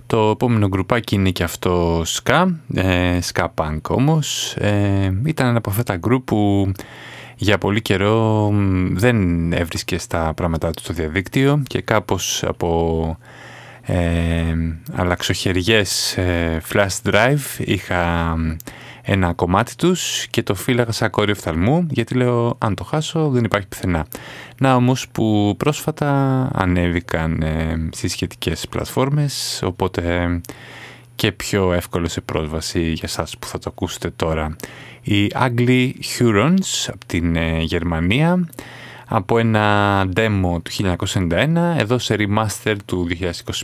Το επόμενο γκρουπάκι είναι και αυτό ska, ε, ska punk όμως. Ε, ήταν ένα από αυτά τα γκρουπ που για πολύ καιρό μ, δεν έβρισκε στα πράγματά του στο διαδίκτυο και κάπως από ε, αλλαξοχεριές ε, flash drive είχα ένα κομμάτι τους και το φύλαγα σαν κόριο φθαλμού γιατί λέω αν το χάσω δεν υπάρχει πουθενά. Να όμως που πρόσφατα ανέβηκαν ε, στις σχετικές πλατφόρμες οπότε και πιο εύκολο σε πρόσβαση για σας που θα το ακούσετε τώρα. Οι Ugly Hurons από την ε, Γερμανία από ένα demo του 1991 εδώ σε remaster του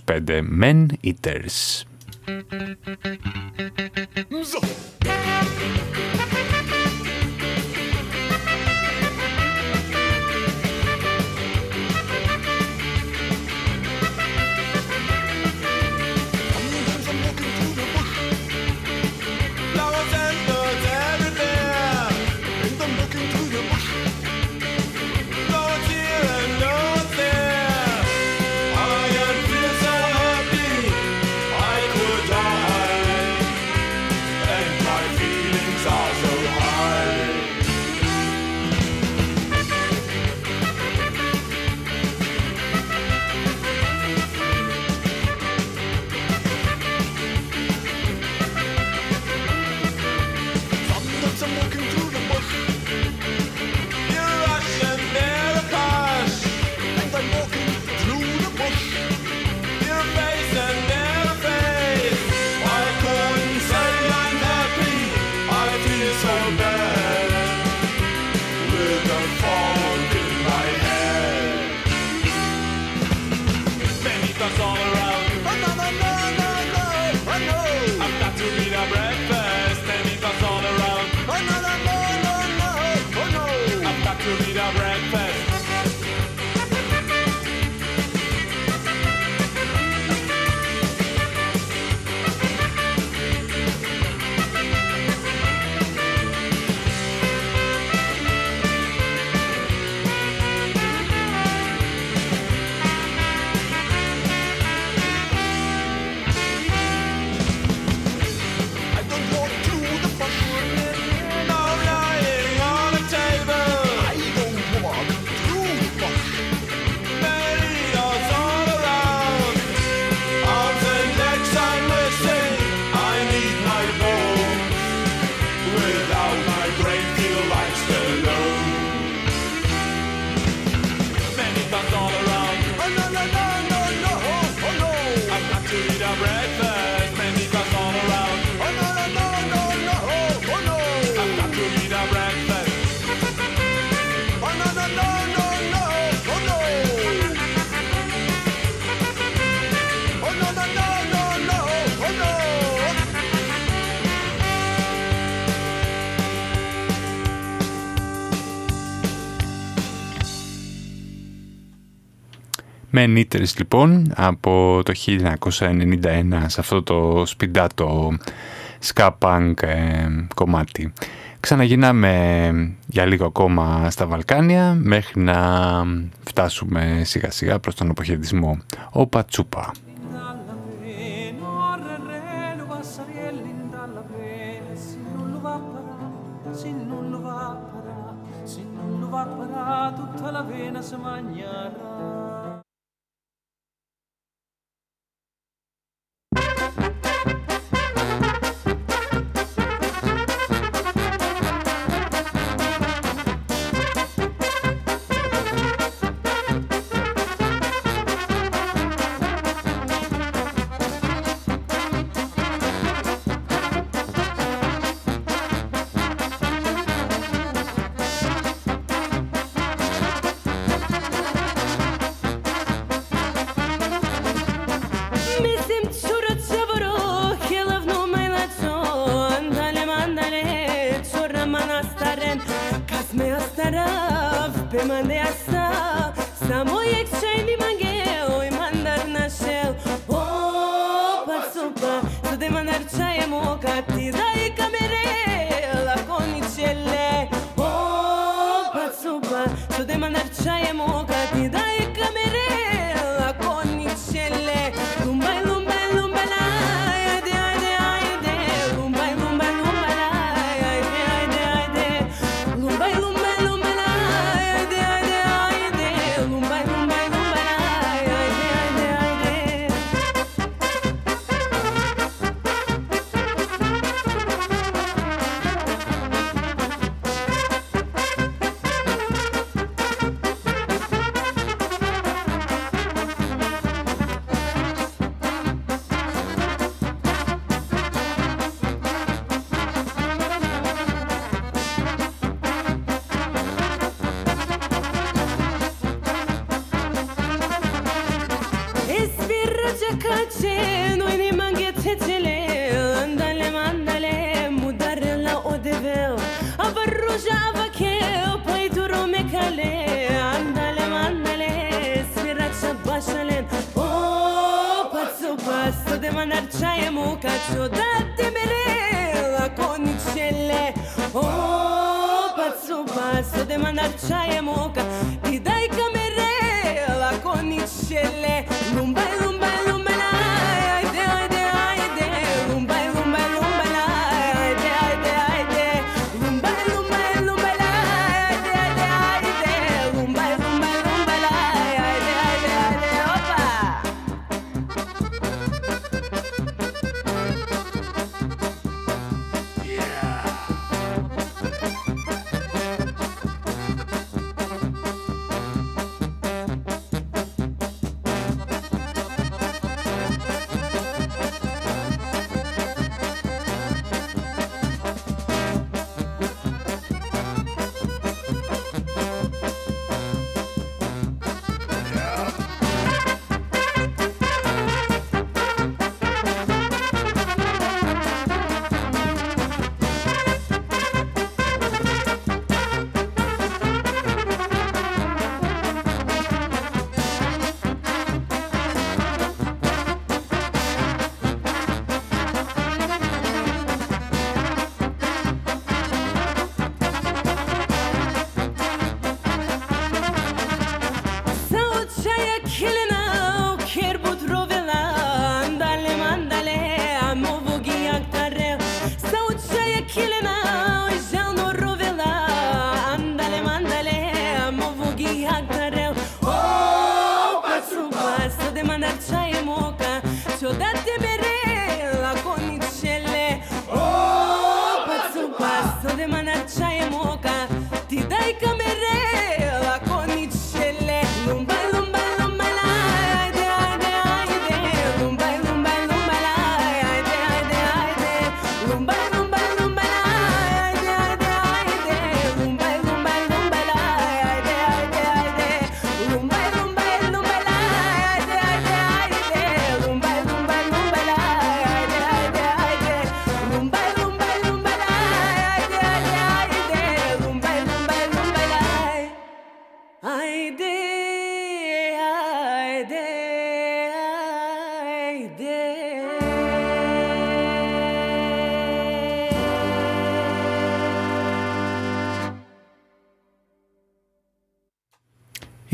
2025 Men Eaters. Ну, Мзо! Με λοιπόν από το 1991 σε αυτό το σπιντάτο ska ε, κομμάτι. Ξαναγυρνάμε για λίγο ακόμα στα Βαλκάνια μέχρι να φτάσουμε σιγά σιγά προς τον αποχαιρετισμό. Ο Πατσούπα. Adema narçayemu kaço dati mirela koničele O pacu pas Adema narçayemu kaço Ti daj kamerela koničele Numba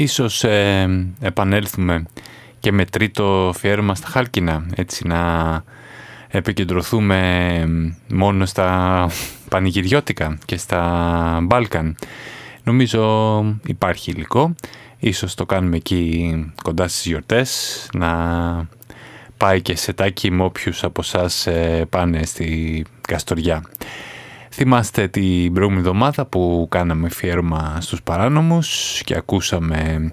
Ίσως ε, επανέλθουμε και με τρίτο φιέρωμα στα Χάλκινα, έτσι να επικεντρωθούμε μόνο στα πανηγυριώτικα και στα Μπάλκαν. Νομίζω υπάρχει υλικό, ίσως το κάνουμε εκεί κοντά στις γιορτές, να πάει και σε τάκι με όποιους από εσάς ε, πάνε στη Καστοριά. Θυμάστε την προηγούμενη εβδομάδα που κάναμε φιέρωμα στους παράνομους και ακούσαμε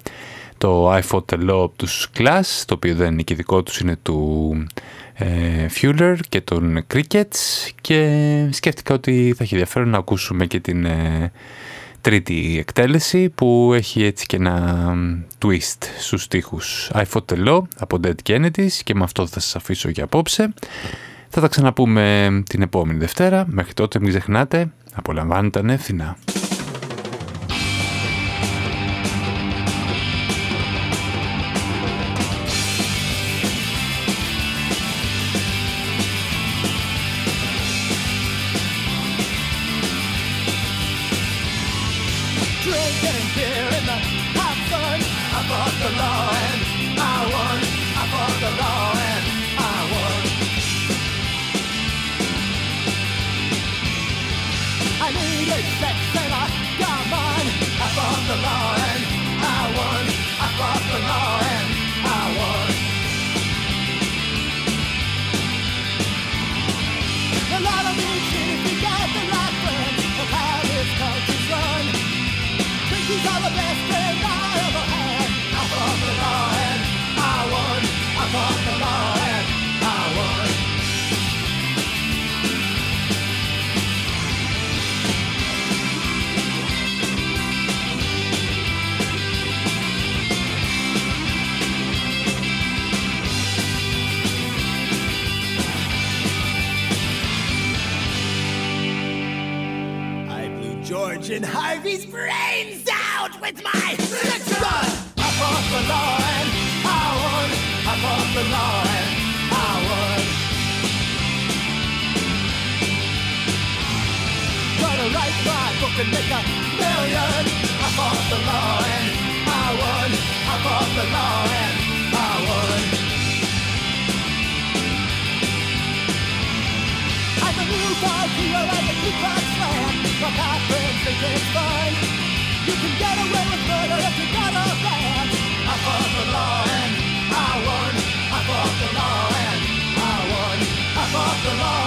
το I Fought the Law από τους Class, το οποίο δεν είναι και δικό τους, είναι του ε, Fuller και των Crickets και σκέφτηκα ότι θα έχει ενδιαφέρον να ακούσουμε και την ε, τρίτη εκτέλεση που έχει έτσι και ένα twist στους στίχους I Fought the Law από Dead Kennedys και με αυτό θα σας αφήσω για απόψε. Θα τα ξαναπούμε την επόμενη Δευτέρα. Μέχρι τότε μην ξεχνάτε, απολαμβάνετε ανεύθυνα. it's my section. Up off the I Howard. Up off the I won. Gonna write my book and make a million. I fought the law and I won. I fought the law and I'm a new a new world slam. My friends think it's fun. You can get away with murder if you got a plan. I fought the law and I won. I fought the law and I won. I fought the law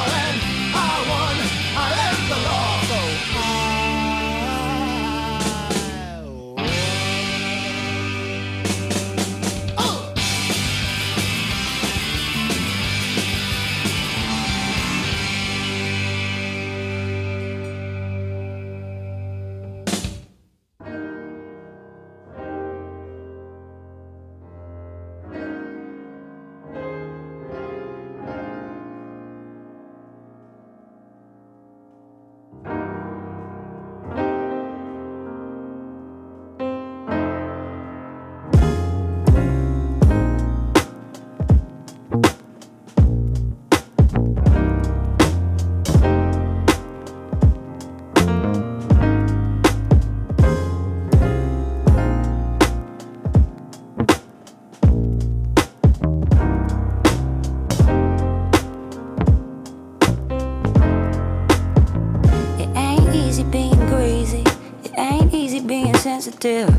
sensitive.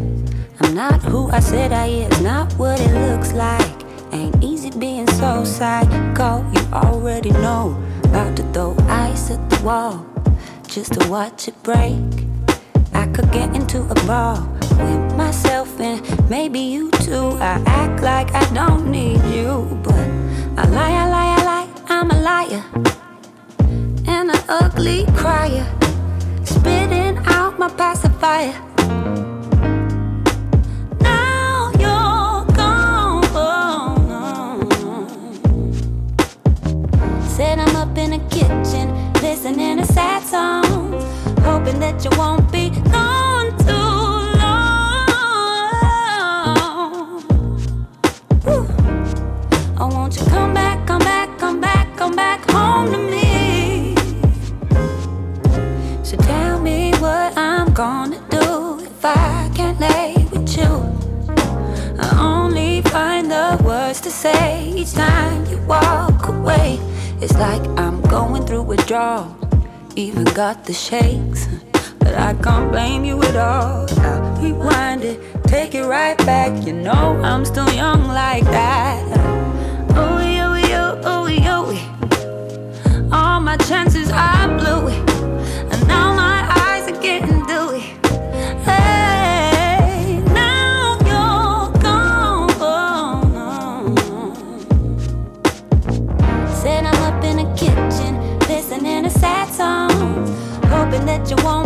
I'm not who I said I is, not what it looks like. Ain't easy being so psycho. You already know. About to throw ice at the wall just to watch it break. I could get into a brawl with myself and maybe you too. I act like I don't need you, but I lie, I lie, I lie. I'm a liar and an ugly crier, spitting out my pacifier. up in the kitchen, listening to sad songs, hoping that you won't be gone too long. Oh, won't you come back, come back, come back, come back home to me? So tell me what I'm gonna do if I can't lay with you. I only find the words to say each time you walk away. It's like I'm withdrawal. Even got the shakes. But I can't blame you at all. I'll rewind it, take it right back. You know I'm still young like that. Oh, yo, yo, oh, yo. All my chances I blew it. And now my eyes are getting what you want.